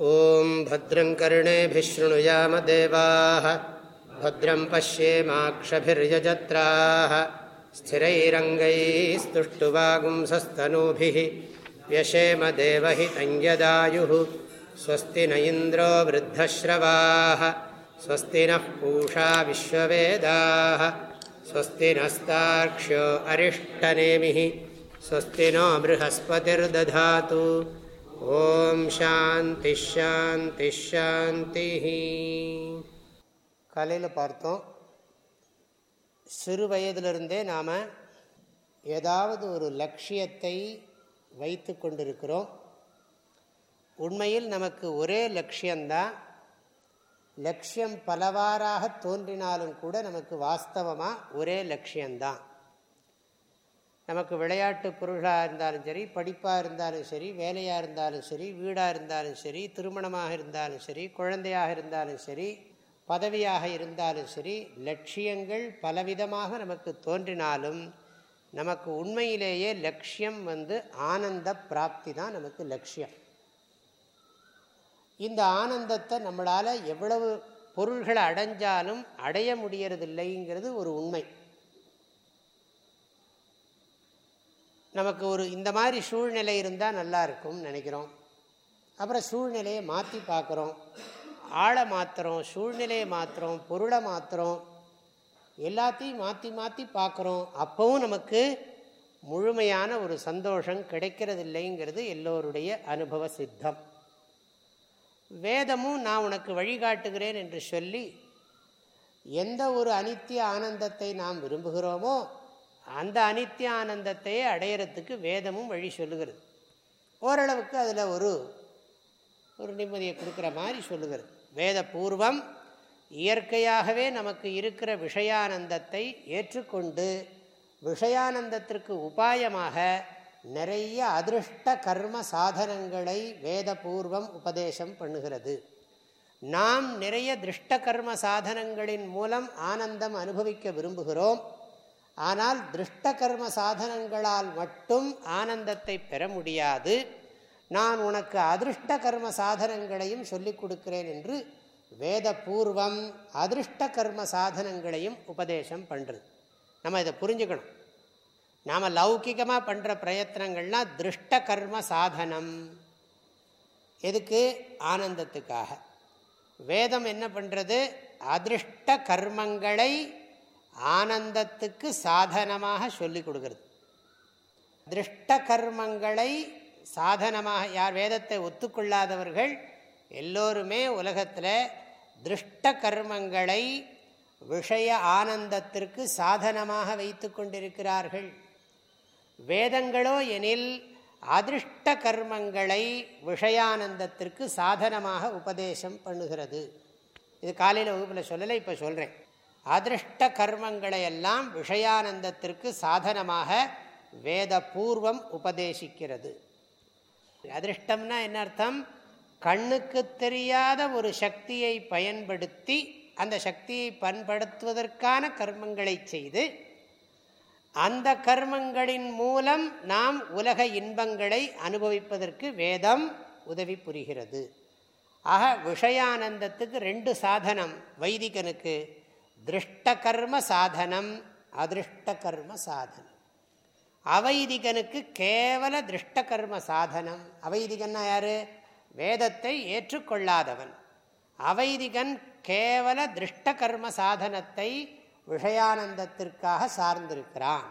ॐ भद्रं कर्णेभिः शृणुयामदेवाः भद्रं पश्येमाक्षभिर्यजत्राः स्थिरैरङ्गैस्तुष्टुवागुंसस्तनूभिः व्यशेम देवहितञ्यदायुः स्वस्ति न इन्द्रो वृद्धश्रवाः स्वस्ति नः पूषा विश्ववेदाः स्वस्ति नस्तार्क्ष्यो अरिष्टनेमिः स्वस्ति नो बृहस्पतिर्दधातु ஓம் சாந்தி ஷாந்தி ஷாந்தி காலையில் பார்த்தோம் சிறு வயதிலிருந்தே நாம் ஏதாவது ஒரு லட்சியத்தை வைத்து கொண்டிருக்கிறோம். உண்மையில் நமக்கு ஒரே லட்சியம்தான். லட்சியம் பலவாறாக தோன்றினாலும் கூட நமக்கு வாஸ்தவமாக ஒரே லட்சியம்தான். நமக்கு விளையாட்டு பொருளாக இருந்தாலும் சரி படிப்பாக இருந்தாலும் சரி வேலையாக இருந்தாலும் சரி வீடாக இருந்தாலும் சரி திருமணமாக இருந்தாலும் சரி குழந்தையாக இருந்தாலும் சரி பதவியாக இருந்தாலும் சரி லட்சியங்கள் பலவிதமாக நமக்கு தோன்றினாலும் நமக்கு உண்மையிலேயே லட்சியம் வந்து ஆனந்த பிராப்தி தான் நமக்கு லட்சியம். இந்த ஆனந்தத்தை நம்மளால் எவ்வளவு பொருள்களை அடைஞ்சாலும் அடைய முடியறதில்லைங்கிறது ஒரு உண்மை. நமக்கு ஒரு இந்த மாதிரி சூழ்நிலை இருந்தால் நல்லா இருக்கும்னு நினைக்கிறோம். அப்புறம் சூழ்நிலையை மாற்றி பார்க்குறோம். ஆளை மாற்றுறோம் சூழ்நிலையை மாற்றுறோம் பொருளை மாற்றுறோம் எல்லாத்தையும் மாற்றி மாற்றி பார்க்குறோம். அப்போவும் நமக்கு முழுமையான ஒரு சந்தோஷம் கிடைக்கிறதில்லைங்கிறது எல்லோருடைய அனுபவ சித்தம். வேதமும் நான் உனக்கு வழிகாட்டுகிறேன் என்று சொல்லி எந்த ஒரு அனித்திய ஆனந்தத்தை நாம் விரும்புகிறோமோ அந்த அனித்திய ஆனந்தத்தையே அடையிறதுக்கு வேதமும் வழி சொல்லுகிறது. ஓரளவுக்கு அதில் ஒரு ஒரு நிம்மதியை கொடுக்குற மாதிரி சொல்லுகிறது. வேத பூர்வம் இயற்கையாகவே நமக்கு இருக்கிற விஷயானந்தத்தை ஏற்றுக்கொண்டு விஷயானந்தத்திற்கு உபாயமாக நிறைய அதிருஷ்ட கர்ம சாதனங்களை வேத பூர்வம் உபதேசம் பண்ணுகிறது. நாம் நிறைய திருஷ்ட கர்ம சாதனங்களின் மூலம் ஆனந்தம் அனுபவிக்க விரும்புகிறோம். ஆனால் திருஷ்ட கர்ம சாதனங்களால் மட்டும் ஆனந்தத்தை பெற முடியாது. நான் உனக்கு அதிருஷ்ட கர்ம சாதனங்களையும் சொல்லிக் கொடுக்கிறேன் என்று வேத பூர்வம் அதிருஷ்ட கர்ம சாதனங்களையும் உபதேசம் பண்ணுறது நம்ம இதை புரிஞ்சுக்கணும். நாம் லௌகிகமாக பண்ணுற பிரயத்னங்கள்லாம் திருஷ்ட கர்ம சாதனம். எதுக்கு? ஆனந்தத்துக்காக. வேதம் என்ன பண்ணுறது அதிருஷ்ட கர்மங்களை ஆனந்தத்துக்கு சாதனமாக சொல்லி கொடுக்கறது. திருஷ்ட கர்மங்களை சாதனமாக யார் வேதத்தை ஒத்துக்கொள்ளாதவர்கள் எல்லோருமே உலகத்தில் திருஷ்ட கர்மங்களை விஷய ஆனந்தத்திற்கு சாதனமாக வைத்து கொண்டிருக்கிறார்கள். வேதங்களோ எனில் அதிருஷ்ட கர்மங்களை விஷயானந்தத்திற்கு சாதனமாக உபதேசம் பண்ணுகிறது. இது காலையில் வகுப்பில் சொல்லலை இப்போ சொல்கிறேன் அதிருஷ்ட கர்மங்களை எல்லாம் விஷயானந்தத்திற்கு சாதனமாக வேத பூர்வம் உபதேசிக்கிறது. அதிருஷ்டம்னா என்ன அர்த்தம்? கண்ணுக்கு தெரியாத ஒரு சக்தியை பயன்படுத்தி அந்த சக்தியை பண்படுத்துவதற்கான கர்மங்களை செய்து அந்த கர்மங்களின் மூலம் நாம் உலக இன்பங்களை அனுபவிப்பதற்கு வேதம் உதவி புரிகிறது. ஆக விஷயானந்தத்துக்கு ரெண்டு சாதனம் வைதிகனுக்கு. திருஷ்டகர்ம சாதனம் அதிருஷ்டகர்ம சாதனம் அவைதிகனுக்கு கேவல திருஷ்டகர்ம சாதனம் அவைதிகன்னா யாரு? வேதத்தை ஏற்றுக்கொள்ளாதவன். அவைதிகன் கேவல திருஷ்டகர்ம சாதனத்தை விஷயானந்தத்திற்காக சார்ந்திருக்கிறான்.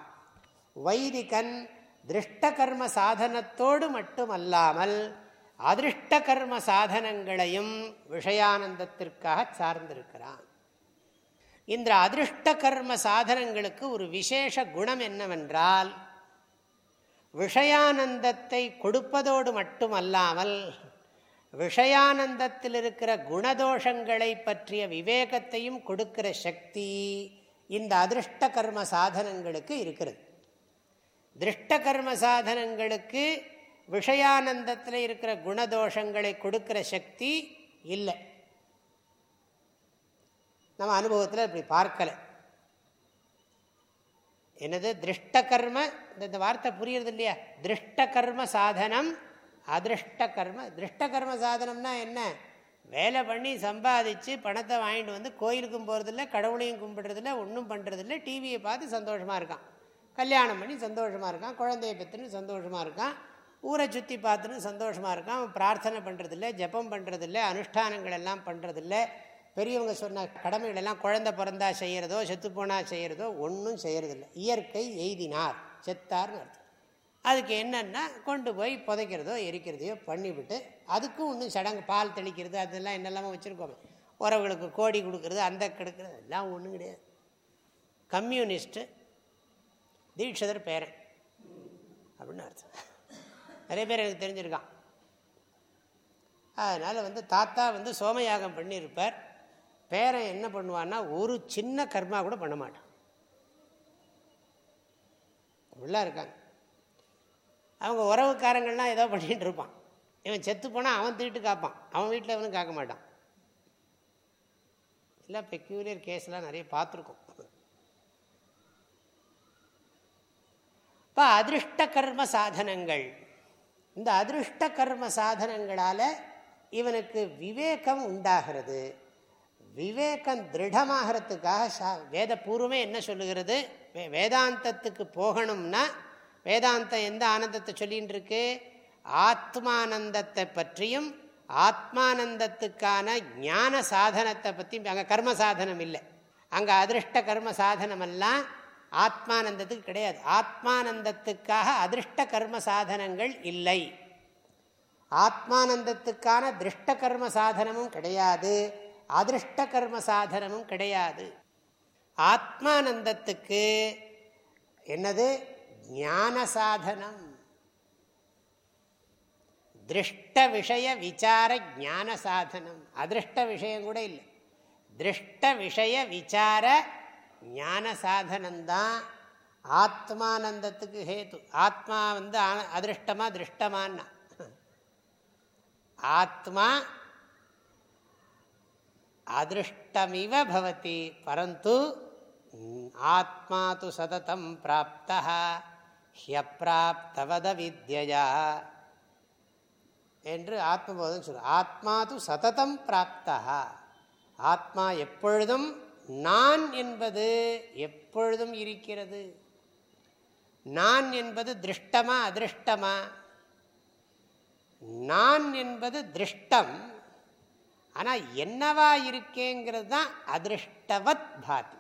வைதிகன் திருஷ்டகர்ம சாதனத்தோடு மட்டுமல்லாமல் அதிருஷ்ட கர்ம சாதனங்களையும் விஷயானந்தத்திற்காக சார்ந்திருக்கிறான். இந்த அதிருஷ்ட கர்ம சாதனங்களுக்கு ஒரு விசேஷ குணம் என்னவென்றால் விஷயானந்தத்தை கொடுப்பதோடு மட்டுமல்லாமல் விஷயானந்தத்தில் இருக்கிற குணதோஷங்களை பற்றிய விவேகத்தையும் கொடுக்கிற சக்தி இந்த அதிருஷ்ட கர்ம சாதனங்களுக்கு இருக்கிறது. திருஷ்ட கர்ம சாதனங்களுக்கு விஷயானந்தத்தில் இருக்கிற குணதோஷங்களை கொடுக்கிற சக்தி இல்லை. நம்ம அனுபவத்தில் இப்படி பார்க்கலை. என்னது? திருஷ்ட கர்ம இந்த வார்த்தை புரியுறது இல்லையா? திருஷ்ட கர்ம சாதனம் அதிருஷ்ட கர்ம திருஷ்ட கர்ம சாதனம்னா என்ன? வேலை பண்ணி சம்பாதிச்சு பணத்தை வாங்கிட்டு வந்து கோயிலுக்கும் போகிறதில்ல கடவுளையும் கும்பிடுறதில்ல ஒன்றும் பண்ணுறதில்ல டிவியை பார்த்து சந்தோஷமாக இருக்கான். கல்யாணம் பண்ணி சந்தோஷமாக இருக்கான் குழந்தைய பெற்றுன்னு சந்தோஷமாக இருக்கான் ஊரை சுற்றி பார்த்துன்னு சந்தோஷமாக இருக்கான் பிரார்த்தனை பண்ணுறதில்ல ஜபம் பண்ணுறதில்ல அனுஷ்டானங்கள் எல்லாம் பண்ணுறதில்ல பெரியவங்க சொன்ன கடமைகளெல்லாம் குழந்தை பிறந்தா செய்கிறதோ செத்துப்போனால் செய்கிறதோ ஒன்றும் செய்கிறதில்ல இயற்கை எய்தினார். செத்தார்னு அர்த்தம். அதுக்கு என்னென்னா கொண்டு போய் புதைக்கிறதோ எரிக்கிறதையோ பண்ணிவிட்டு அதுக்கும் ஒன்றும் சடங்கு பால் தெளிக்கிறது அதெல்லாம் என்னெல்லாமோ வச்சுருக்கோமே. உறவுகளுக்கு கோடி கொடுக்கறது அந்த கெடுக்கிறது எல்லாம் ஒன்றும் கிடையாது. கம்யூனிஸ்ட்டு தீட்சிதர் பேரன். அப்படின்னு அர்த்தம். நிறைய பேர் எனக்கு தெரிஞ்சிருக்கான். அதனால் வந்து தாத்தா வந்து சோமயாகம் பண்ணியிருப்பார். பேரன் என்ன பண்ணுவான்னா ஒரு சின்ன கர்மா கூட பண்ண மாட்டான். அப்படிலாம் இருக்காங்க. அவங்க உறவுக்காரங்கள்லாம் ஏதோ பண்ணிகிட்டு இருப்பான். இவன் செத்து போனால் அவன் திருட்டு காப்பான். அவன் வீட்டில் இவனும் காக்க மாட்டான். இல்லை பெக்யூலியர் கேஸ்லாம் நிறைய பார்த்துருக்கோம். இப்போ அதிருஷ்ட கர்ம சாதனங்கள். இந்த அதிருஷ்ட கர்ம சாதனங்களால் இவனுக்கு விவேகம் உண்டாகிறது. விவேகம் திருடமாகறதுக்காக வேத பூர்வமே என்ன சொல்லுகிறது? வேதாந்தத்துக்கு போகணும்னா வேதாந்தம் எந்த ஆனந்தத்தை சொல்லின்னு இருக்கு ஆத்மானந்தத்தை பற்றியும் ஆத்மானந்தத்துக்கான ஞான சாதனத்தை பற்றியும் அங்கே கர்ம சாதனம் இல்லை. அங்கே அதிருஷ்ட கர்ம சாதனமெல்லாம் ஆத்மானந்தத்துக்கு கிடையாது. ஆத்மானந்தத்துக்காக அதிருஷ்ட கர்ம சாதனங்கள் இல்லை. ஆத்மானந்தத்துக்கான திருஷ்ட கர்ம சாதனமும் கிடையாது. அதிருஷ்ட கர்ம சாதனமும் கிடையாது. ஆத்மானந்தத்துக்கு என்னது? ஞான சாதனம் திருஷ்ட விஷய விசார ஞான சாதனம் அதிருஷ்ட விஷயம் கூட இல்லை. திருஷ்ட விஷய விசார ஞான சாதனம்தான் ஆத்மானந்தத்துக்கு ஹேத்து. ஆத்மா வந்து அதிருஷ்டமா திருஷ்டமான்னா. ஆத்மா அதிருஷ்டமிவ பவதி பரந்து ஆத்மா து சததம் பிராப்த ஹியப்பிராப்தவத வித்யா என்று ஆத்மபோதம் சொல்ற ஆத்மா து சததம் பிராப்தா ஆத்மா எப்பொழுதும் நான் என்பது எப்பொழுதும் இருக்கிறது. நான் என்பது திருஷ்டமா அதிருஷ்டமா? நான் என்பது திருஷ்டம் ஆனால் என்னவா இருக்கேங்கிறது தான் அதிருஷ்டவத் பாதி.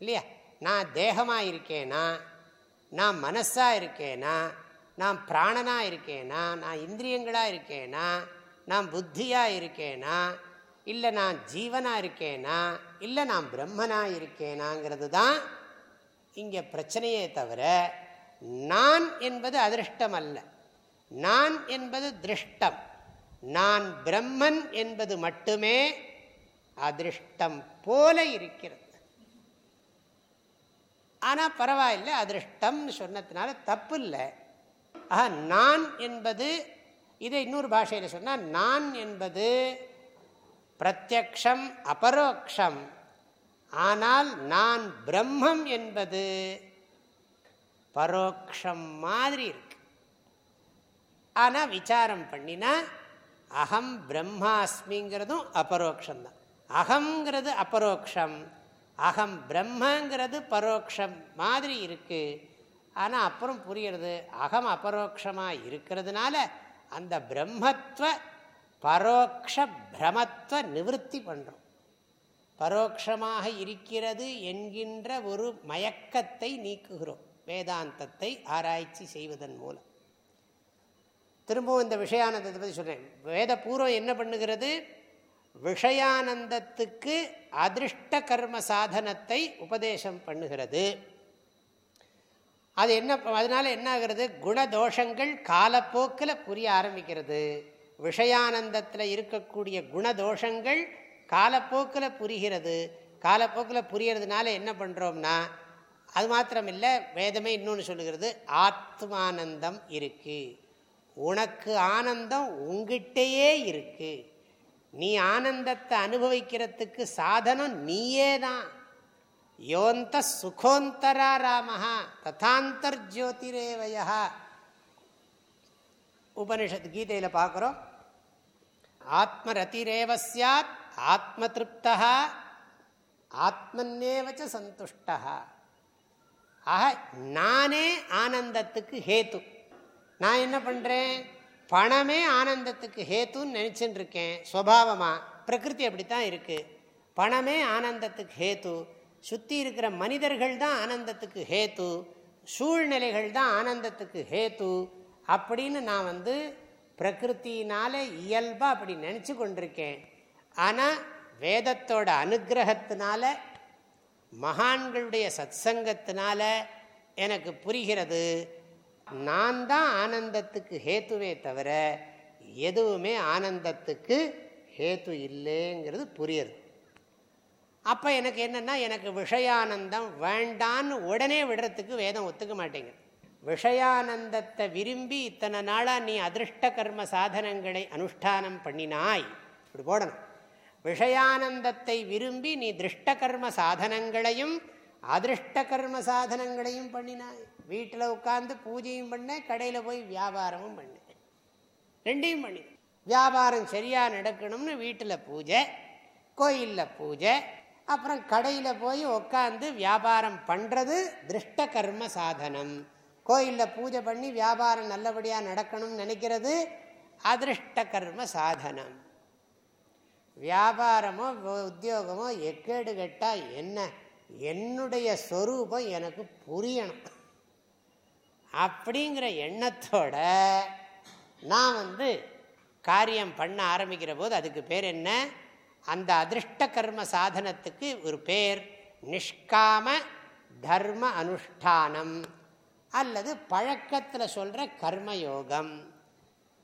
இல்லையா? நான் தேகமாக இருக்கேனா? நான் மனசாக இருக்கேனா? நான் பிராணனாக இருக்கேனா? நான் இந்திரியங்களாக இருக்கேனா? நான் புத்தியாக இருக்கேனா? இல்லை நான் ஜீவனாக இருக்கேனா? இல்லை நான் பிரம்மனாக இருக்கேனாங்கிறது தான் இங்கே பிரச்சனையே தவிர நான் என்பது அதிருஷ்டம் அல்ல நான் என்பது திருஷ்டம். நான் பிரம்மன் என்பது மட்டுமே அதிருஷ்டம் போல இருக்கிறது. ஆனால் பரவாயில்லை அதிருஷ்டம்னு சொன்னதுனால தப்பு இல்லை ஆஹா நான் என்பது இதை இன்னொரு பாஷையில் சொன்னால் நான் என்பது பிரத்யக்ஷம் அபரோக்ஷம். ஆனால் நான் பிரம்மம் என்பது பரோக்ஷம் மாதிரி இருக்கு. ஆனால் விசாரம் பண்ணினா அகம் பிரம்மாஸ்மிங்கிறதும் அபரோக்ஷம்தான். அகங்கிறது அபரோக்ஷம். அகம் பிரம்மங்கிறது பரோட்சம் மாதிரி இருக்குது ஆனால் அப்புறம் புரியறது அகம் அபரோக்ஷமாக இருக்கிறதுனால அந்த பிரம்மத்துவ பரோக்ஷ பிரமத்துவ நிவர்த்தி பண்ணுறோம் பரோட்சமாக இருக்கிறது என்கின்ற ஒரு மயக்கத்தை நீக்குகிறோம். வேதாந்தத்தை ஆராய்ச்சி செய்வதன் மூலம். திரும்பவும் இந்த விஷயானந்தத்தை பற்றி சொல்கிறேன் வேத பூர்வம் என்ன பண்ணுகிறது? விஷயானந்தத்துக்கு அதிருஷ்ட கர்ம சாதனத்தை உபதேசம் பண்ணுகிறது. அது என்ன அதனால என்ன ஆகிறது? குணதோஷங்கள் காலப்போக்கில் புரிய ஆரம்பிக்கிறது. விஷயானந்தத்தில் இருக்கக்கூடிய குணதோஷங்கள் காலப்போக்கில் புரிகிறது. காலப்போக்கில் புரியறதுனால என்ன பண்ணுறோம்னா அது மாத்திரமில்லை வேதமே இன்னொன்று சொல்லுகிறது ஆத்மானந்தம் இருக்குது உனக்கு ஆனந்தம் உங்கிட்டேயே இருக்கு. நீ ஆனந்தத்தை அனுபவிக்கிறதுக்கு சாதனம் நீயே தான். யோந்த சுகோந்தரா ராமஹா ததாந்தர்ஜோதிரேவயா உபனிஷத் கீதையில் பார்க்குறோம். ஆத்மரதிரேவ சாத் ஆத்ம திருப்தா ஆத்மன்னேவச்ச சந்துஷ்டா ஆக நானே ஆனந்தத்துக்கு ஹேத்து. நான் என்ன பண்ணுறேன் பணமே ஆனந்தத்துக்கு ஹேத்துன்னு நினச்சின்னு இருக்கேன் ஸ்வபாவமாக பிரகிருதி அப்படித்தான் இருக்குது பணமே ஆனந்தத்துக்கு ஹேத்து சுற்றி இருக்கிற மனிதர்கள் தான் ஆனந்தத்துக்கு ஹேத்து சூழ்நிலைகள் தான் ஆனந்தத்துக்கு ஹேத்து அப்படின்னு நான் வந்து பிரகிருத்தினால இயல்பாக அப்படி நினச்சி கொண்டிருக்கேன். ஆனால் வேதத்தோட அனுகிரகத்தினால மகான்களுடைய சத்சங்கத்தினால எனக்கு புரிகிறது. நான் தான் ஆனந்தத்துக்கு ஹேத்துவே தவிர எதுவுமே ஆனந்தத்துக்கு ஹேத்து இல்லைங்கிறது புரியுது. அப்போ எனக்கு என்னென்னா எனக்கு விஷயானந்தம் வேண்டான்னு உடனே விடுறதுக்கு வேதம் ஒத்துக்க மாட்டேங்குது. விஷயானந்தத்தை விரும்பி இத்தனை நாளாக நீ அதிருஷ்ட கர்ம சாதனங்களை அனுஷ்டானம் பண்ணினாய் இப்படி போடணும். விஷயானந்தத்தை விரும்பி நீ திருஷ்ட கர்ம சாதனங்களையும் அதிருஷ்ட கர்ம சாதனங்களையும் பண்ணினாய் வீட்டில் உட்காந்து பூஜையும் பண்ண கடையில் போய் வியாபாரமும் பண்ண. ரெண்டையும் பண்ணி. வியாபாரம் சரியாக நடக்கணும்னு வீட்டில் பூஜை கோயிலில் பூஜை அப்புறம் கடையில் போய் உட்காந்து வியாபாரம் பண்ணுறது திருஷ்ட கர்ம சாதனம் கோயிலில் பூஜை பண்ணி வியாபாரம் நல்லபடியாக நடக்கணும்னு நினைக்கிறது அதிருஷ்ட கர்ம சாதனம் வியாபாரமோ உத்தியோகமோ எக்கேடு கெட்டால் என்ன? என்னுடைய ஸ்வரூபம் எனக்கு புரியணும். அப்படிங்கிற எண்ணத்தோட நான் வந்து காரியம் பண்ண ஆரம்பிக்கிற போது அதுக்கு பேர் என்ன? அந்த அதிருஷ்ட கர்ம சாதனத்துக்கு ஒரு பேர் நிஷ்காம தர்ம அனுஷ்டானம் அல்லது பழக்கத்தில் சொல்கிற கர்மயோகம்.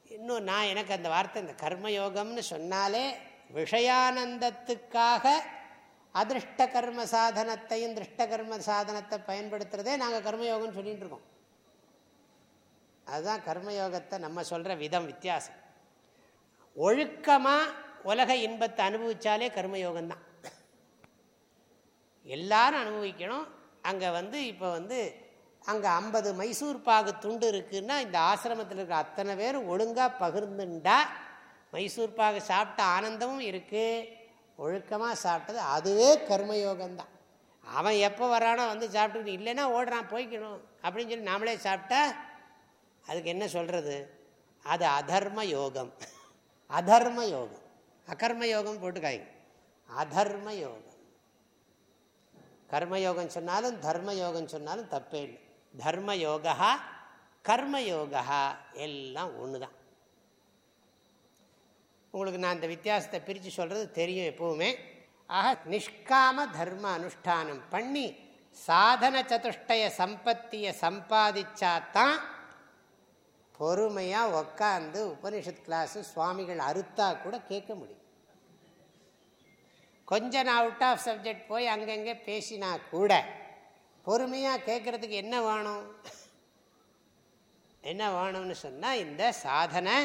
இன்னும் நான் எனக்கு அந்த வார்த்தை இந்த கர்மயோகம்னு சொன்னாலே விஷயானந்தத்துக்காக அதிருஷ்ட கர்ம சாதனத்தையும் திருஷ்ட கர்ம சாதனத்தை பயன்படுத்துகிறதே நாங்கள் கர்மயோகம்னு சொல்லிகிட்டு இருக்கோம். அதுதான் கர்மயோகத்தை நம்ம சொல்கிற விதம் வித்தியாசம். ஒழுக்கமாக உலக இன்பத்தை அனுபவித்தாலே கர்மயோகம்தான். எல்லாரும் அனுபவிக்கணும். அங்கே வந்து இப்போ வந்து அங்கே ஐம்பது மைசூர் பாகு துண்டு இருக்குன்னா இந்த ஆசிரமத்தில் இருக்கிற அத்தனை பேரும் ஒழுங்காக பகிர்ந்துண்டா மைசூர் பாகு சாப்பிட்ட ஆனந்தமும் இருக்குது ஒழுக்கமாக சாப்பிட்டது அதுவே கர்மயோகம்தான். அவன் எப்போ வரானோ வந்து சாப்பிட்டு இல்லைன்னா ஓடுறான் போய்க்கணும் அப்படின்னு சொல்லி நாமளே சாப்பிட்டா அதுக்கு என்ன சொல்கிறது அது அதர்ம யோகம். அதர்ம யோகம். அகர்ம யோகம் போட்டுக்காய். அதர்ம யோகம். கர்மயோகம் சொன்னாலும் தர்ம யோகம் சொன்னாலும் தப்பே இல்லை. தர்ம யோகா கர்மயோகா எல்லாம் ஒன்று தான் உங்களுக்கு நான் இந்த வித்தியாசத்தை பிரித்து சொல்கிறது தெரியும் எப்பவுமே. ஆக நிஷ்காம தர்ம அனுஷ்டானம் பண்ணி சாதன சதுஷ்டய சம்பத்தியை சம்பாதிச்சாதான் பொறுமையாக உக்காந்து உபனிஷத் கிளாஸு சுவாமிகள் அறுத்தா கூட கேட்க முடியும். கொஞ்சம் நான் அவுட் ஆஃப் சப்ஜெக்ட் போய் அங்கங்கே பேசினா கூட பொறுமையாக கேட்குறதுக்கு என்ன வேணும்? என்ன வேணும்னு சொன்னால் இந்த சாதனை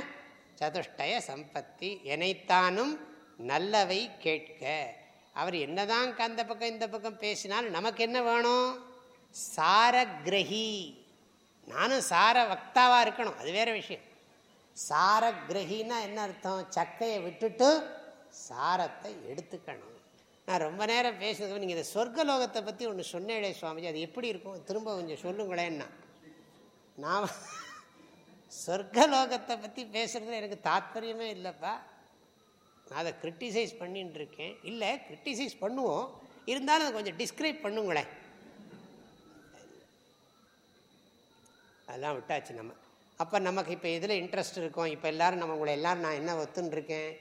சதுஷ்டய சம்பத்தி எனைத்தானும் நல்லவை கேட்க. அவர் என்னதான் அந்த பக்கம் இந்த பக்கம் பேசினாலும் நமக்கு என்ன வேணும்? சாரகிரகி. நானும் சார வக்தாவாக இருக்கணும் அது வேறு விஷயம். சாரகிரகின்னா என்ன அர்த்தம்? சக்கையை விட்டுட்டு சாரத்தை எடுத்துக்கணும். நான் ரொம்ப நேரம் பேசுறது நீங்கள் இந்த சொர்க்கலோகத்தை பற்றி ஒன்று சொன்னேடே சுவாமிஜி அது எப்படி இருக்கும்? திரும்ப கொஞ்சம் சொல்லுங்களேன்னா. நான் சொர்க்கலோகத்தை பற்றி பேசுகிறது எனக்கு தாத்பரியமே இல்லைப்பா. நான் அதை கிரிட்டிசைஸ் பண்ணின்னு இருக்கேன் இல்லை கிரிட்டிசைஸ் பண்ணுவோம். இருந்தாலும் அதை கொஞ்சம் டிஸ்கிரைப் பண்ணுங்களேன். அதெல்லாம் விட்டாச்சு நம்ம. அப்போ நமக்கு இப்போ எதில் இன்ட்ரெஸ்ட் இருக்கும்? இப்போ எல்லோரும் நம்ம உங்களை எல்லோரும் நான் என்ன ஒத்துன்னு இருக்கேன்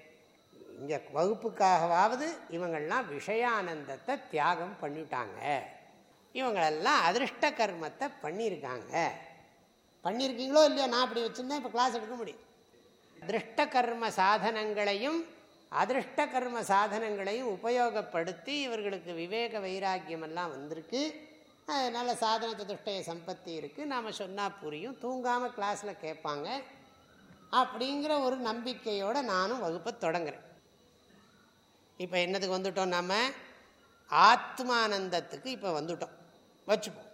இங்கே வகுப்புக்காகவாவது இவங்கள்லாம் விஷயானந்தத்தை தியாகம் பண்ணிவிட்டாங்க இவங்களெல்லாம் அதிருஷ்ட கர்மத்தை பண்ணியிருக்காங்க. பண்ணியிருக்கீங்களோ இல்லையோ நான் அப்படி வச்சுருந்தேன் இப்போ கிளாஸ் எடுக்க முடியும். திருஷ்ட கர்ம சாதனங்களையும் அதிருஷ்ட கர்ம சாதனங்களையும் உபயோகப்படுத்தி இவர்களுக்கு விவேக வைராக்கியமெல்லாம் வந்திருக்கு. அதனால் சாதன சதுஷ்டய சம்பத்தி இருக்குது நாம் சொன்னால் புரியும். தூங்காமல் கிளாஸில் கேட்பாங்க. அப்படிங்கிற ஒரு நம்பிக்கையோடு நானும் வகுப்பை தொடங்குறேன். இப்போ என்னதுக்கு வந்துட்டோம் நம்ம ஆத்மானந்தத்துக்கு இப்போ வந்துட்டோம். வச்சுப்போம்.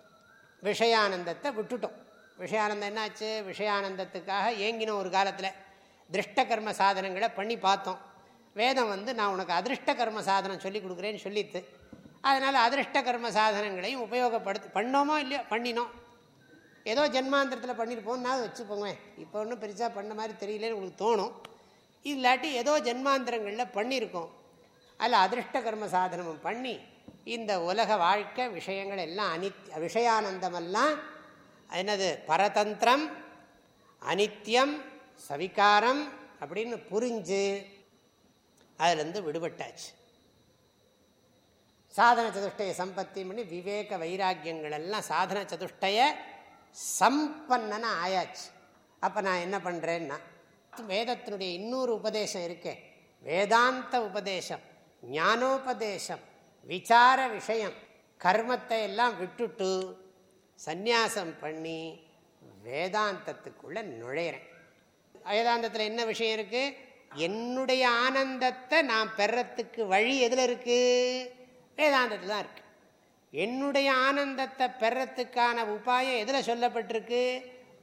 விஷயானந்தத்தை விட்டுட்டோம். விஷயானந்தம் என்னாச்சு? விஷயானந்தத்துக்காக ஏங்கினோம் ஒரு காலத்தில் திருஷ்ட கர்ம சாதனங்களை பண்ணி பார்த்தோம். வேதம் வந்து நான் உனக்கு அதிருஷ்ட கர்ம சாதனம் சொல்லி கொடுக்குறேன்னு சொல்லித்து அதனால் அதிருஷ்ட கர்ம சாதனங்களையும் உபயோகப்படுத்தி பண்ணோமோ இல்லையோ பண்ணினோம். ஏதோ ஜென்மாந்திரத்தில் பண்ணியிருப்போம்னா வச்சுப்போங்க இப்போ ஒன்றும் பெருசாக பண்ண மாதிரி தெரியலன்னு உங்களுக்கு தோணும். இல்லாட்டி ஏதோ ஜென்மாந்திரங்களில் பண்ணியிருக்கோம் அதில் அதிருஷ்ட கர்ம சாதனமும் பண்ணி இந்த உலக வாழ்க்கை விஷயங்கள் எல்லாம் அனித் விஷயானந்தமெல்லாம் என்னது? பரதந்திரம் அனித்யம் சவிகாரம் அப்படின்னு புரிஞ்சு அதுலேருந்து விடுபட்டாச்சு. சாதன சதுஷ்டய சம்பத்தி பண்ணி விவேக வைராக்கியங்கள் எல்லாம் சாதன சதுஷ்டய சம்பன்னன ஆயாச்சு. அப்போ நான் என்ன பண்ணுறேன்னா வேதத்தினுடைய இன்னொரு உபதேசம் இருக்கே. வேதாந்த உபதேசம் ஞானோபதேசம் விசார விஷயம் கர்மத்தை எல்லாம் விட்டுட்டு சந்நியாசம் பண்ணி வேதாந்தத்துக்குள்ளே நுழையிறேன். வேதாந்தத்தில் என்ன விஷயம் இருக்குது என்னுடைய ஆனந்தத்தை நான் பெறத்துக்கு வழி எதில் இருக்குது வேதாந்தத்தில் தான் இருக்குது என்னுடைய ஆனந்தத்தை பெறத்துக்கான உபாயம் எதில் சொல்லப்பட்டிருக்கு?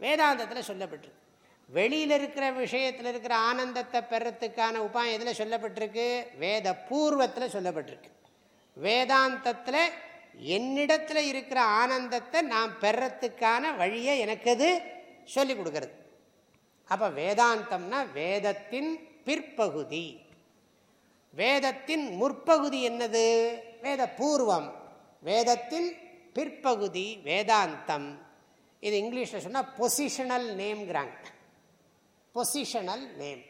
வேதாந்தத்தில் சொல்லப்பட்டிருக்கு. வெளியில் இருக்கிற விஷயத்தில் இருக்கிற ஆனந்தத்தை பெறத்துக்கான உபாயம் எதில் சொல்லப்பட்டிருக்கு? வேத பூர்வத்தில் சொல்லப்பட்டிருக்கு. வேதாந்தத்தில் என்னிடத்தில் இருக்கிற ஆனந்தத்தை நான் பெறத்துக்கான வழியை எனக்கு அது சொல்லிக் கொடுக்கறது? அப்போ வேதாந்தம்னா வேதத்தின் பிற்பகுதி. வேதத்தின் முற்பகுதி என்னது? வேத பூர்வம். வேதத்தின் பிற்பகுதி வேதாந்தம். இது இங்கிலீஷில் சொன்னால் பொசிஷனல் நேம்ங்கிறாங்க பொசிஷனல் நேம்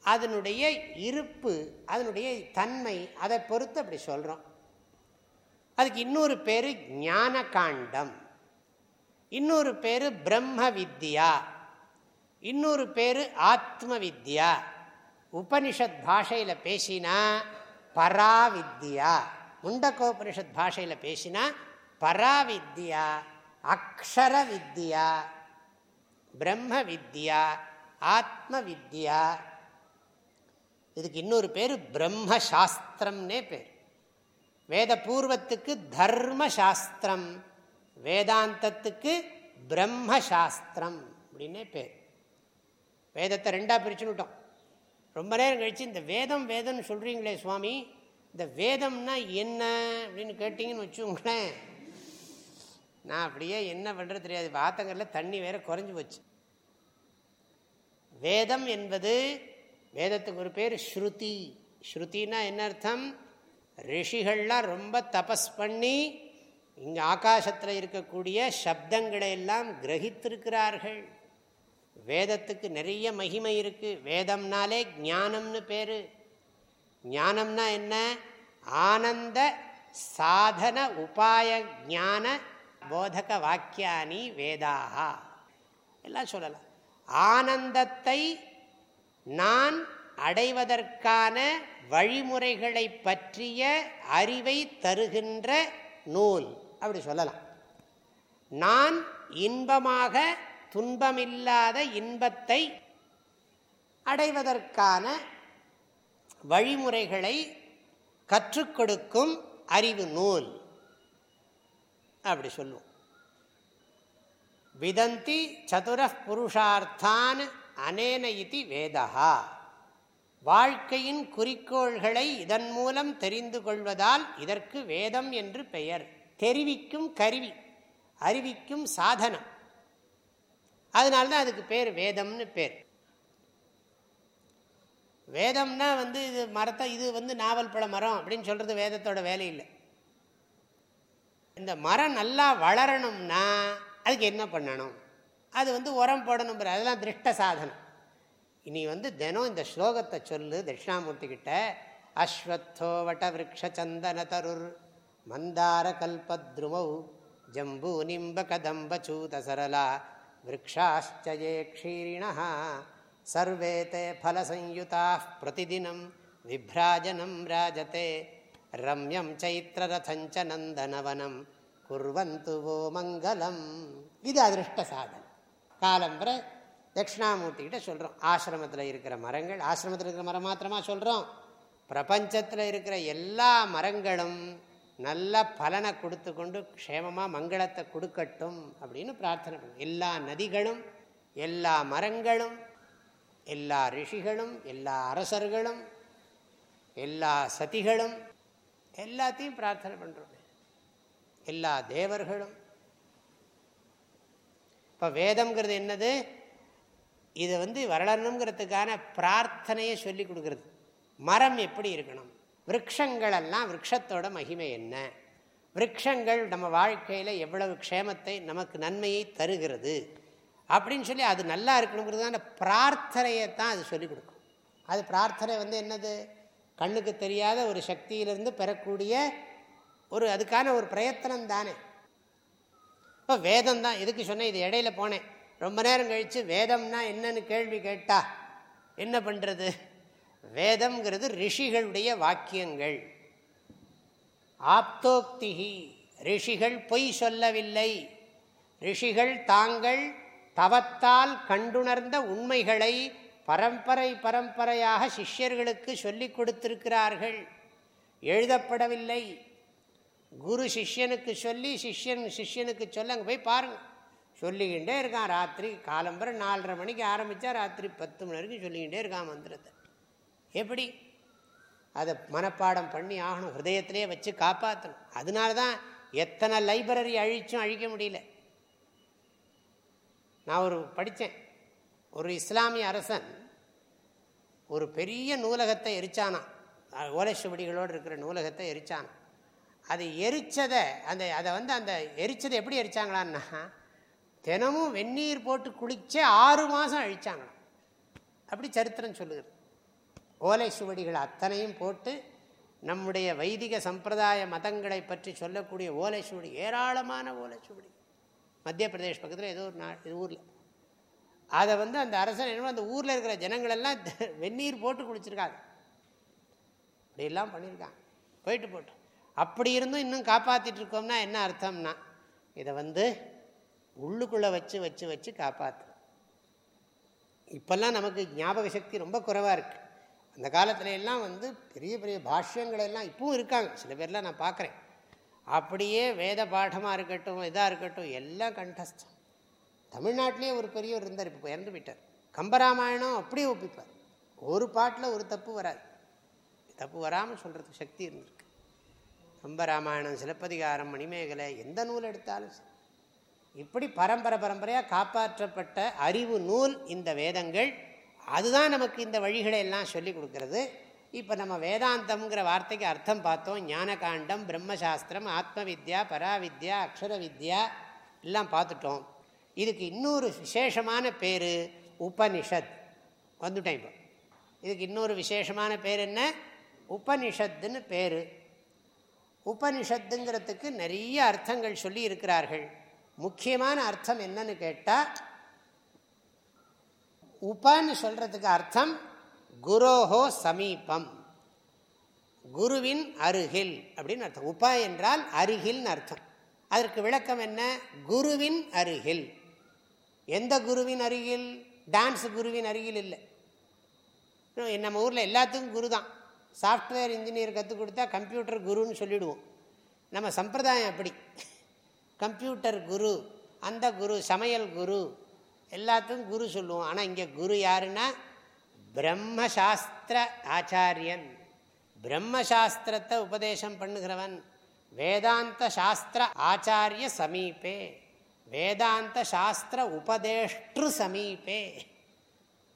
அதனுடைய இருப்பு அதனுடைய தன்மை அதை பொறுத்து அப்படி சொல்கிறோம் அதுக்கு இன்னொரு பேர் ஞான காண்டம் இன்னொரு பேர் பிரம்ம வித்யா இன்னொரு பேர் ஆத்ம வித்யா உபனிஷத் பாஷையில் பேசினா பராவித்யா. முண்டக்கோபனிஷத் பாஷையில் பேசினா பராவித்யா அக்ஷர வித்யா பிரம்ம வித்யா ஆத்ம வித்யா இதுக்கு இன்னொரு பேர் பிரம்மசாஸ்திரம்னே பேர். வேத பூர்வத்துக்கு தர்மசாஸ்திரம் வேதாந்தத்துக்கு பிரம்மசாஸ்திரம் அப்படின்னே பேர். வேதத்தை ரெண்டாக பிரிச்சுன்னுட்டோம் ரொம்ப நேரம் கழித்து இந்த வேதம் வேதம்னு சொல்கிறீங்களே சுவாமி இந்த வேதம்னா என்ன அப்படின்னு கேட்டிங்கன்னு வச்சுங்களேன் நான் அப்படியே என்ன பண்ணுறது தெரியாது. வாத்தங்கரில் தண்ணி வேற குறைஞ்சி போச்சு. வேதம் என்பது வேதத்துக்கு ஒரு பேர் ஸ்ருதி. ஸ்ருத்தின்னா என்ன அர்த்தம்? ரிஷிகள்லாம் ரொம்ப தபஸ் பண்ணி இங்கே ஆகாசத்தில் இருக்கக்கூடிய சப்தங்களை எல்லாம் கிரகித்திருக்கிறார்கள். வேதத்துக்கு நிறைய மகிமை இருக்குது வேதம்னாலே ஞானம்னு பேர். ஞானம்னா என்ன? ஆனந்த சாதன உபாய ஞான போதக வாக்கியானி வேதாகா. எல்லாம் சொல்லலாம். ஆனந்தத்தை நான் அடைவதற்கான வழிமுறைகளை பற்றிய அறிவை தருகின்ற நூல். அப்படி சொல்லலாம். நான் இன்பமாக துன்பமில்லாத இன்பத்தை அடைவதற்கான வழிமுறைகளை கற்றுக் கொடுக்கும் அறிவு நூல். அப்படி சொல்லுவோம். விதந்தி சதுர புருஷார்த்தான் அனேன இது வேதா வாழ்க்கையின் குறிக்கோள்களை இதன் மூலம் தெரிந்து கொள்வதால் இதற்கு வேதம் என்று பெயர். தெரிவிக்கும் கருவி அறிவிக்கும் சாதனம். அதனால்தான் அதுக்கு பேர் வேதம்னு பேர். வேதம்னா வந்து இது மரத்தை இது வந்து நாவல் பழ மரம் அப்படின்னு சொல்கிறது வேதத்தோட வேலை இல்லை. இந்த மரம் நல்லா வளரணும்னா அதுக்கு என்ன பண்ணணும்? அது வந்து உரம் போடணும் அதெல்லாம் திருஷ்ட சாதனம். இனி வந்து தினம் இந்த ஸ்லோகத்தை சொல்லு தட்சிணாமூர்த்திக்கிட்ட அஸ்வத்தோ வட விரக்ஷந்தன தருர் மந்தார கல்பத்ருமௌ ஜம்பூ நிம்ப கதம்ப சூத சரலா விரக்ஷாச்சயே க்ஷீரிணா சர்வே தே ஃபலசயுதா பிரதிதினம் விப்ராஜனம் ராஜதே ரம்யம் சைத்திரரதஞ்ச நந்தனவனம் குர்வந்து ஓ மங்களம் இது அதிருஷ்ட சாதனம் காலம்பரை தட்சிணாமூர்த்திகிட்ட சொல்கிறோம் ஆசிரமத்தில் இருக்கிற மரங்கள் ஆசிரமத்தில் இருக்கிற மரம் மாத்திரமா சொல்கிறோம் பிரபஞ்சத்தில் இருக்கிற எல்லா மரங்களும் நல்ல பலனை கொடுத்து கொண்டு க்ஷேமமாக மங்களத்தை கொடுக்கட்டும் அப்படின்னு பிரார்த்தனை பண்ணும் எல்லா நதிகளும் எல்லா மரங்களும் எல்லா ரிஷிகளும் எல்லா அரசர்களும் எல்லா சதிகளும் எல்லாத்தையும் பிரார்த்தனை பண்ணுறோம் எல்லா தேவர்களும். இப்போ வேதம்ங்கிறது என்னது? இதை வந்து வரலணுங்கிறதுக்கான பிரார்த்தனையை சொல்லி கொடுக்கறது. மரம் எப்படி இருக்கணும்? விரக்ஷங்களெல்லாம் விரக்ஷத்தோட மகிமை என்ன? விரக்ஷங்கள் நம்ம வாழ்க்கையில் எவ்வளவு க்ஷேமத்தை நமக்கு நன்மையை தருகிறது? அப்படின்னு சொல்லி அது நல்லா இருக்கணுங்கிறதுக்கான பிரார்த்தனையை தான் அது சொல்லிக் கொடுக்கும். அது பிரார்த்தனை வந்து என்னது? கண்ணுக்கு தெரியாத ஒரு சக்தியிலிருந்து பெறக்கூடிய ஒரு அதுக்கான ஒரு பிரயத்தனம் தானே இப்போ வேதம் தான் எதுக்கு சொன்னேன்? இது இடையில போனேன். ரொம்ப நேரம் கழித்து வேதம்னா என்னன்னு கேள்வி கேட்டா என்ன பண்ணுறது வேதம்ங்கிறது ரிஷிகளுடைய வாக்கியங்கள். ஆப்தோக்திகி ரிஷிகள் பொய் சொல்லவில்லை. ரிஷிகள் தாங்கள் தவத்தால் கண்டுணர்ந்த உண்மைகளை பரம்பரை பரம்பரையாக சிஷ்யர்களுக்கு சொல்லிக் கொடுத்திருக்கிறார்கள். எழுதப்படவில்லை. குரு சிஷ்யனுக்கு சொல்லி சிஷ்யன் சிஷ்யனுக்கு சொல்ல அங்கே போய் பாருங்கள் சொல்லிக்கிட்டே இருக்கான் ராத்திரி. காலம்பரம் நாலரை மணிக்கு ஆரம்பித்தா ராத்திரி பத்து மணி வரைக்கும் சொல்லிக்கிட்டே இருக்கான் மந்திரத்தை. எப்படி? அதை மனப்பாடம் பண்ணி ஆகணும். ஹிரதயத்திலே வச்சு காப்பாற்றணும் அதனால தான் எத்தனை லைப்ரரி அழிச்சும் அழிக்க முடியல. நான் ஒரு படித்தேன். ஒரு இஸ்லாமிய அரசன் ஒரு பெரிய நூலகத்தை எரிச்சானான் ஓலைச்சுவடிகளோடு இருக்கிற நூலகத்தை எரிச்சான். அது எரிச்சதை அந்த அதை வந்து அந்த எரிச்சதை எப்படி எரிச்சாங்களான்னா தினமும் வெந்நீர் போட்டு குளிச்சே ஆறு மாதம் அழிச்சாங்களாம். அப்படி சரித்திரம் சொல்லுகிறது. ஓலை சுவடிகள் அத்தனையும் போட்டு நம்முடைய வைதிக சம்பிரதாய மதங்களை பற்றி சொல்லக்கூடிய ஓலை சுவடி ஏராளமான ஓலை சுவடி. மத்திய பிரதேஷ் பக்கத்தில் ஏதோ ஒரு நா இது ஊரில். அதை வந்து அந்த அரசன் என்ன அந்த ஊரில் இருக்கிற ஜனங்களெல்லாம் வெந்நீர் போட்டு குளிச்சிருக்காங்க. இப்படியெல்லாம் பண்ணியிருக்காங்க. போயிட்டு போட்டு. அப்படி இருந்தும் இன்னும் காப்பாற்றிட்டு இருக்கோம்னா என்ன அர்த்தம்னா இதை வந்து உள்ளுக்குள்ளே வச்சு வச்சு வச்சு காப்பாற்று இப்போல்லாம் நமக்கு ஞாபக சக்தி ரொம்ப குறைவாக இருக்குது அந்த காலத்துல எல்லாம் வந்து பெரிய பெரிய பாஷ்யங்கள் எல்லாம் இப்பவும் இருக்காங்க. சில பேர்லாம் நான் பார்க்குறேன் அப்படியே வேத பாடமாக இருக்கட்டும் இதாக இருக்கட்டும் எல்லாம் கண்டஸ்டம் தமிழ்நாட்டிலே ஒரு பெரியவர் இருந்தார் இப்போ இறந்து போயிட்டார். கம்பராமாயணம் அப்படியே ஒப்பிப்பார். ஒரு பாட்டில் ஒரு தப்பு வராது. தப்பு வராமல் சொல்கிறதுக்கு சக்தி இருந்திருக்கு. கம்பராமாயணம் சிலப்பதிகாரம் மணிமேகலை எந்த நூல் எடுத்தாலும் இப்படி பரம்பரை பரம்பரையாக காப்பாற்றப்பட்ட அறிவு நூல் இந்த வேதங்கள். அதுதான் நமக்கு இந்த வழிகளை எல்லாம் சொல்லி கொடுக்கறது. இப்போ நம்ம வேதாந்தம்ங்கிற வார்த்தைக்கு அர்த்தம் பார்த்தோம். ஞானகாண்டம் பிரம்மசாஸ்திரம் ஆத்ம வித்யா பராவித்யா அக்ஷர வித்யா எல்லாம் பார்த்துட்டோம். இதுக்கு இன்னொரு விசேஷமான பேர் உபனிஷத். வந்துட்டேன் இப்போ. இதுக்கு இன்னொரு விசேஷமான பேர் என்ன? உபனிஷத்துன்னு பேர். உபனிஷத்துங்கிறதுக்கு நிறைய அர்த்தங்கள் சொல்லி இருக்கிறார்கள். முக்கியமான அர்த்தம் என்னன்னு கேட்டால் உபன்னு சொல்கிறதுக்கு அர்த்தம் குரோஹோ சமீபம். குருவின் அருகில் அப்படின்னு அர்த்தம். உப என்றால் அருகில்னு அர்த்தம். அதற்கு விளக்கம் என்ன? குருவின் அருகில். எந்த குருவின் அருகில்? டான்ஸ் குருவின் அருகில் இல்லை. நம்ம ஊரில் எல்லாத்துக்கும் குரு தான். சாஃப்ட்வேர் இன்ஜினியர் கற்றுக் கொடுத்தா கம்ப்யூட்டர் குருன்னு சொல்லிவிடுவோம் நம்ம சம்பிரதாயம் அப்படி. கம்ப்யூட்டர் குரு அந்த குரு சமையல் குரு எல்லாத்துக்கும் குரு சொல்லுவோம். ஆனால் இங்கே குரு யாருன்னா? பிரம்மசாஸ்திர ஆச்சாரியன். பிரம்மசாஸ்திரத்தை உபதேசம் பண்ணுகிறவன் வேதாந்த சாஸ்திர ஆச்சாரிய சமீபே. வேதாந்த சாஸ்திர உபதேஷ்டு சமீபே.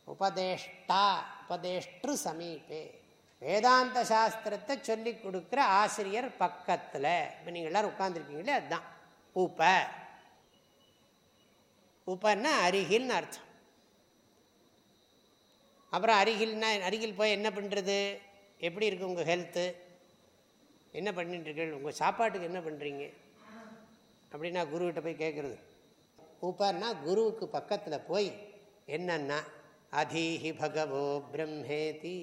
உபதேஷ்டா உபதேஷ்டு சமீபே. வேதாந்த சாஸ்திரத்தை சொல்லி கொடுக்குற ஆசிரியர் பக்கத்தில். இப்போ நீங்கள் எல்லோரும் உட்காந்துருக்கீங்களே அதுதான். உப உப்பன்னா அருகில்னு அர்த்தம். அப்புறம் அருகில்னா அருகில் போய் என்ன பண்ணுறது எப்படி இருக்குது உங்கள் ஹெல்த்து என்ன பண்ணிட்டுருக்கீங்க உங்கள் சாப்பாட்டுக்கு என்ன பண்ணுறீங்க அப்படின்னா குருக்கிட்ட போய் கேட்குறது உப்பன்னா குருவுக்கு பக்கத்தில் போய் என்னன்னா அதீஹி பகவோ பிரம்மேதி.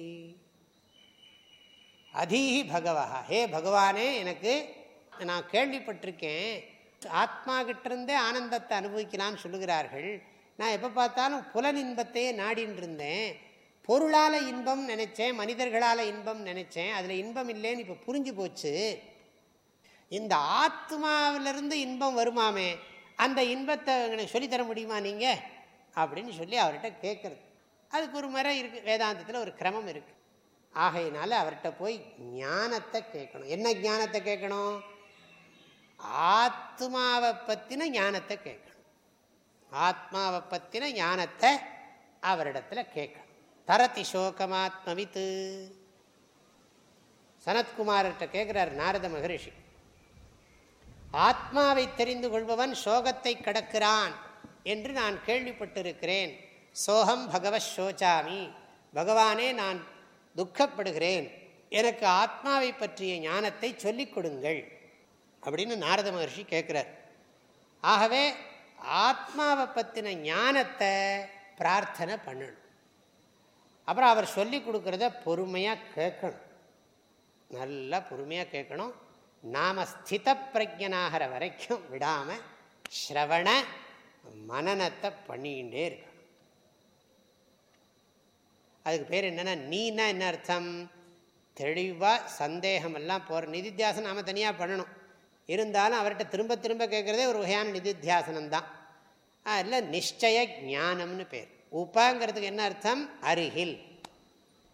அதீஹி பகவா ஹே பகவானே எனக்கு நான் கேள்விப்பட்டிருக்கேன். ஆத்மா கிட்டிருந்தே ஆனந்தத்தை அனுபவிக்கலாம்னு சொல்லுகிறார்கள். நான் எப்போ பார்த்தாலும் புலன் இன்பத்தையே நாடின்னு இருந்தேன் பொருளால் இன்பம் நினச்சேன் மனிதர்களால் இன்பம் நினச்சேன். அதில் இன்பம் இல்லைன்னு இப்போ புரிஞ்சு போச்சு. இந்த ஆத்மாவிலிருந்து இன்பம் வருமாமே அந்த இன்பத்தை எனக்கு சொல்லித்தர முடியுமா நீங்கள் அப்படின்னு சொல்லி அவர்கிட்ட கேட்குறது அதுக்கு ஒரு முறை இருக்குது வேதாந்தத்தில் ஒரு கிரமம் இருக்குது ஆகையினால அவர்கிட்ட போய் ஞானத்தை கேட்கணும். என்ன ஞானத்தை கேட்கணும்? ஆத்மாவை பற்றின ஞானத்தை கேட்கணும். ஆத்மாவை பற்றின ஞானத்தை அவரிடத்தில் கேட்கணும். தரதி சோகமாத்மவித்து. சனத்குமார்கிட்ட கேட்குறார் நாரத மகரிஷி. ஆத்மாவை தெரிந்து கொள்பவன் சோகத்தை கடக்கிறான் என்று நான் கேள்விப்பட்டிருக்கிறேன். சோகம் பகவத் சோச்சாமி. பகவானே நான் துக்கப்படுகிறேன். எனக்கு ஆத்மாவை பற்றிய ஞானத்தை சொல்லிக் கொடுங்கள். அப்படின்னு நாரத மகர்ஷி கேட்குறார் ஆகவே ஆத்மாவை பற்றின ஞானத்தை பிரார்த்தனை பண்ணணும். அப்புறம் அவர் சொல்லி கொடுக்குறத பொறுமையாக கேட்கணும். நல்லா பொறுமையாக கேட்கணும். நாம் ஸ்தித பிரஜனாகிற வரைக்கும் விடாமல் ஸ்ரவண மனநத்தை பண்ணிக்கிட்டே இருக்கணும். அதுக்கு பேர் என்னென்னா நீனா என்ன அர்த்தம்? தெளிவாக சந்தேகமெல்லாம் போகிற நிதித்தியாசம் நாம் தனியாக பண்ணணும். இருந்தாலும் அவர்கிட்ட திரும்ப திரும்ப கேட்குறதே ஒரு வகையான நிதித்தியாசனம் தான் இல்லை நிச்சய ஞானம்னு பேர். உபாங்கிறதுக்கு என்ன அர்த்தம்? அருகில்.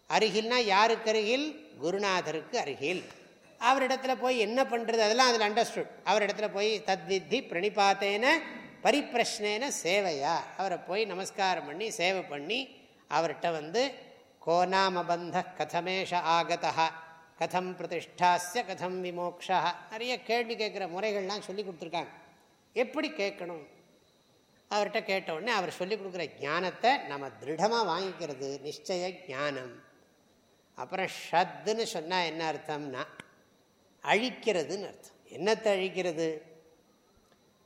அருகில்னா யாருக்கு அருகில்? குருநாதருக்கு அருகில். அவரிடத்துல போய் என்ன பண்ணுறது அதெல்லாம் அதில் அண்டர்ஸ்டுட் அவரிடத்துல போய் தத்வித்தி பிரணிபாத்தேன பரிப்பிரஷ்னேன சேவையா. அவரை போய் நமஸ்காரம் பண்ணி சேவை பண்ணி அவர்கிட்ட வந்து கோநாமபந்த கதமேஷ ஆகதா கதம் பிரதிஷ்டாசிய கதம் விமோக்ஷா. நிறைய கேள்வி கேட்குற முறைகள்லாம் சொல்லி கொடுத்துருக்காங்க. எப்படி கேட்கணும்? அவர்கிட்ட கேட்ட உடனே அவர் சொல்லிக் கொடுக்குற ஞானத்தை நம்ம திருடமாக வாங்கிக்கிறது நிச்சய ஞானம். அப்புறம் ஷத்துன்னு சொன்னால் என்ன அர்த்தம்னா அழிக்கிறதுன்னு அர்த்தம். என்னத்தை அழிக்கிறது?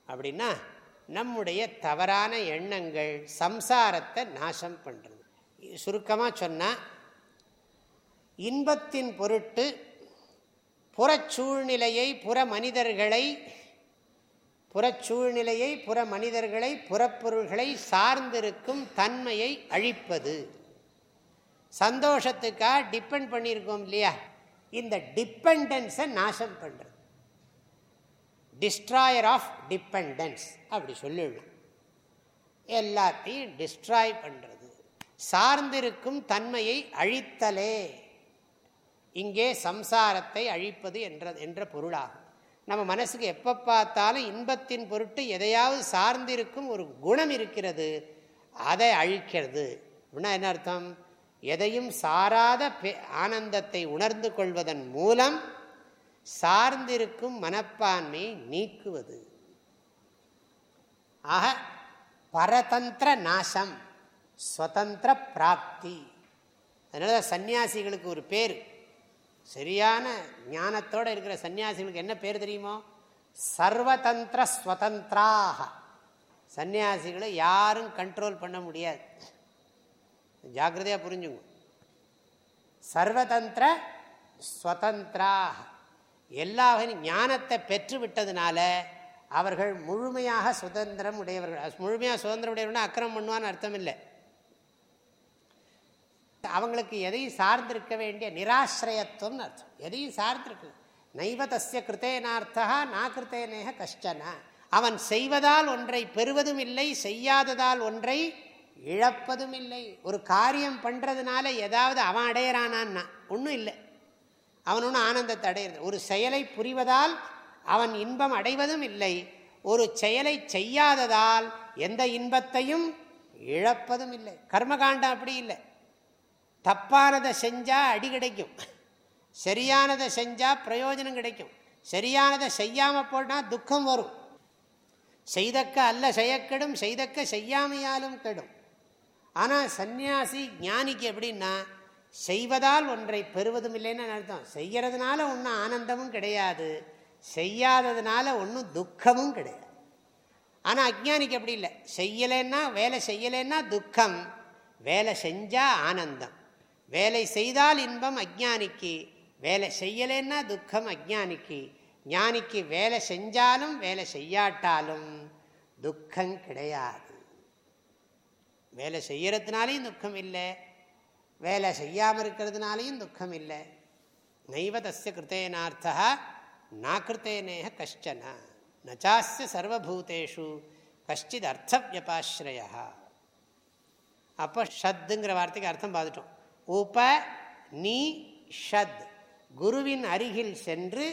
அப்படின்னா நம்முடைய தவறான எண்ணங்கள் சம்சாரத்தை நாசம் பண்ணுறது சுருக்கமாக சொன்னால் இன்பத்தின் பொருட்டு புறச்சூழ்நிலையை புற மனிதர்களை புறச்சூழ்நிலையை புற மனிதர்களை புறப்பொருள்களை சார்ந்திருக்கும் தன்மையை அழிப்பது. சந்தோஷத்துக்காக டிபெண்ட் பண்ணியிருக்கோம் இல்லையா? இந்த டிப்பெண்டன்ஸை நாசம் பண்ணுறது டிஸ்ட்ராயர் ஆஃப் டிபெண்டன்ஸ் அப்படி சொல்லிடலாம். எல்லாத்தையும் டிஸ்ட்ராய் பண்ணுறது சார்ந்திருக்கும் தன்மையை அழித்தலே. இங்கே சம்சாரத்தை அழிப்பது என்ற என்ற பொருளாகும். நம்ம மனசுக்கு எப்போ பார்த்தாலும் இன்பத்தின் பொருட்டு எதையாவது சார்ந்திருக்கும் ஒரு குணம் இருக்கிறது அதை அழிக்கிறது. அப்படின்னா என்ன அர்த்தம்? எதையும் சாராத ஆனந்தத்தை உணர்ந்து கொள்வதன் மூலம் சார்ந்திருக்கும் மனப்பான்மையை நீக்குவது. ஆக பரதந்திர நாசம் ஸ்வதந்திர பிராப்தி. அதனால சன்னியாசிகளுக்கு ஒரு பேர். சரியான ஞானத்தோடு இருக்கிற சன்னியாசிகளுக்கு என்ன பேர் தெரியுமோ? சர்வதந்திர ஸ்வதந்திராக. சன்னியாசிகளை யாரும் கண்ட்ரோல் பண்ண முடியாது. ஜாக்கிரதையாக புரிஞ்சுங்க. சர்வதந்திர ஸ்வதந்திராக. எல்லா ஞானத்தை பெற்று விட்டதுனால அவர்கள் முழுமையாக சுதந்திரம் உடையவர்கள். முழுமையாக சுதந்திரம் உடையவர்கள் அக்கிரம் பண்ணுவான்னு அர்த்தம் இல்லை. அவங்களுக்கு எதையும் சார்ந்திருக்க வேண்டிய நிராசிரயத்துவம்னு அர்த்தம். எதையும் சார்ந்திருக்கு நைவ தஸ்ய கிருத்தேனார்த்தா நா கிருத்தேனேக கஷ்டன. அவன் செய்வதால் ஒன்றை பெறுவதும் இல்லை செய்யாததால் ஒன்றை இழப்பதும் இல்லை. ஒரு காரியம் பண்ணுறதுனால ஏதாவது அவன் அடையிறானான்னா ஒன்றும் இல்லை. அவன் ஒன்றும் ஆனந்தத்தை அடையிறது ஒரு செயலை புரிவதால் அவன் இன்பம் அடைவதும் இல்லை. ஒரு செயலை செய்யாததால் எந்த இன்பத்தையும் இழப்பதும் இல்லை. கர்மகாண்டம் அப்படி இல்லை. தப்பானதை செஞ்சால் அடி கிடைக்கும். சரியானதை செஞ்சால் பிரயோஜனம் கிடைக்கும். சரியானதை செய்யாமல் போனால் துக்கம் வரும். செய்தக்க அல்ல செய்யக்கெடும் செய்தக்க செய்யாமையாலும் கெடும். ஆனால் சந்நியாசி ஞானிக்கு எப்படின்னா செய்வதால் ஒன்றை பெறுவதும் இல்லைன்னு அர்த்தம். செய்கிறதுனால ஒன்றும் ஆனந்தமும் கிடையாது. செய்யாததுனால ஒன்றும் துக்கமும் கிடையாது. ஆனால் அஜ்ஞானிக்கு அப்படி இல்லை. செய்யலைன்னா வேலை செய்யலைன்னா துக்கம். வேலை செஞ்சால் ஆனந்தம். வேலை செய்தால் இன்பம் அஜானிக்கு வேலை செய்யலைன்னா துக்கம் அஜானிக்கு. ஞானிக்கு வேலை செஞ்சாலும் வேலை செய்யாட்டாலும் துக்கம் கிடையாது. வேலை செய்யறதுனாலையும் துக்கம் இல்லை வேலை செய்யாமல் இருக்கிறதுனாலையும் துக்கம் இல்லை. நைவ தஸ்ய கிருத்தேனார்த்தா நாக்கிருத்தேனேக கஷ்டன. நச்சாஸ்ய சர்வபூதேஷு கஷ்டித் அர்த்த வியபாஸ்ரயா அப்போ ஷத்துங்கிற வார்த்தைக்கு அர்த்தம் பார்த்துட்டோம். உப நீ ஷத். குருவின் அருகில் சென்று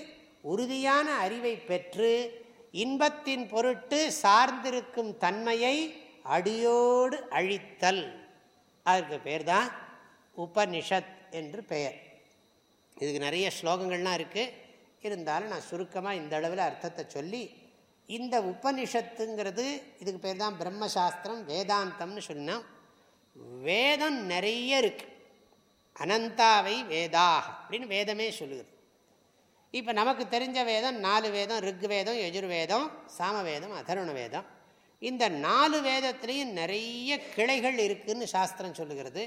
உறுதியான அறிவை பெற்று இன்பத்தின் பொருட்டு சார்ந்திருக்கும் தன்மையை அடியோடு அழித்தல். அதற்கு பேர் தான் உபனிஷத் என்று பெயர். இதுக்கு நிறைய ஸ்லோகங்கள்லாம் இருக்குது இருந்தாலும் நான் சுருக்கமாக இந்த அளவில் அர்த்தத்தை சொல்லி இந்த உபனிஷத்துங்கிறது இதுக்கு பேர் தான் பிரம்மசாஸ்திரம் வேதாந்தம்னு சொன்னோம் வேதம் நிறைய இருக்குது அனந்தாவை வேதாக அப்படின்னு வேதமே சொல்லுகிறது இப்போ நமக்கு தெரிஞ்ச வேதம் நாலு வேதம் ரிக்வேதம் யஜுர்வேதம் சாமவேதம் அதருண வேதம் இந்த நாலு வேதத்துலேயும் நிறைய கிளைகள் இருக்குதுன்னு சாஸ்திரம் சொல்லுகிறது.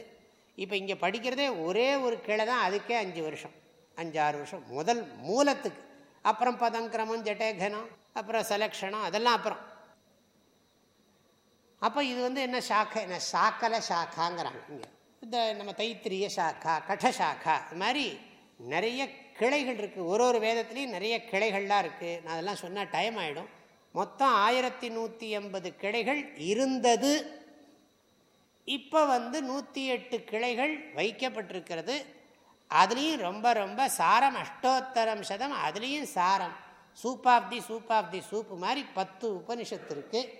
இப்போ இங்கே படிக்கிறதே ஒரே ஒரு கிளை தான் அதுக்கே அஞ்சு வருஷம். அஞ்சாறு வருஷம். முதல் மூலத்துக்கு. அப்புறம் பதங்கிரமம் ஜட்டேகனம் அப்புறம் செலக்ஷனம் அதெல்லாம் அப்புறம். அப்போ இது வந்து என்ன சாக்கை என்ன சாக்கலை சாக்காங்கிறாங்க இங்கே. இந்த நம்ம தைத்திரிய சாக்கா கட்டசாக்கா இது மாதிரி நிறைய கிளைகள் இருக்குது ஒரு ஒரு வேதத்துலேயும் நிறைய கிளைகள்லாம் இருக்குது நான் அதெல்லாம் சொன்னால் டைம் ஆகிடும் மொத்தம் ஆயிரத்தி நூற்றி எண்பது கிளைகள் இருந்தது. இப்போ வந்து நூற்றி எட்டு கிளைகள் வைக்கப்பட்டிருக்கிறது. அதுலேயும் ரொம்ப ரொம்ப சாரம் அஷ்டோத்தரம் சதம் அதுலேயும் சாரம். Soup of the soup of the soup மாதிரி பத்து உபனிஷத்து இருக்குது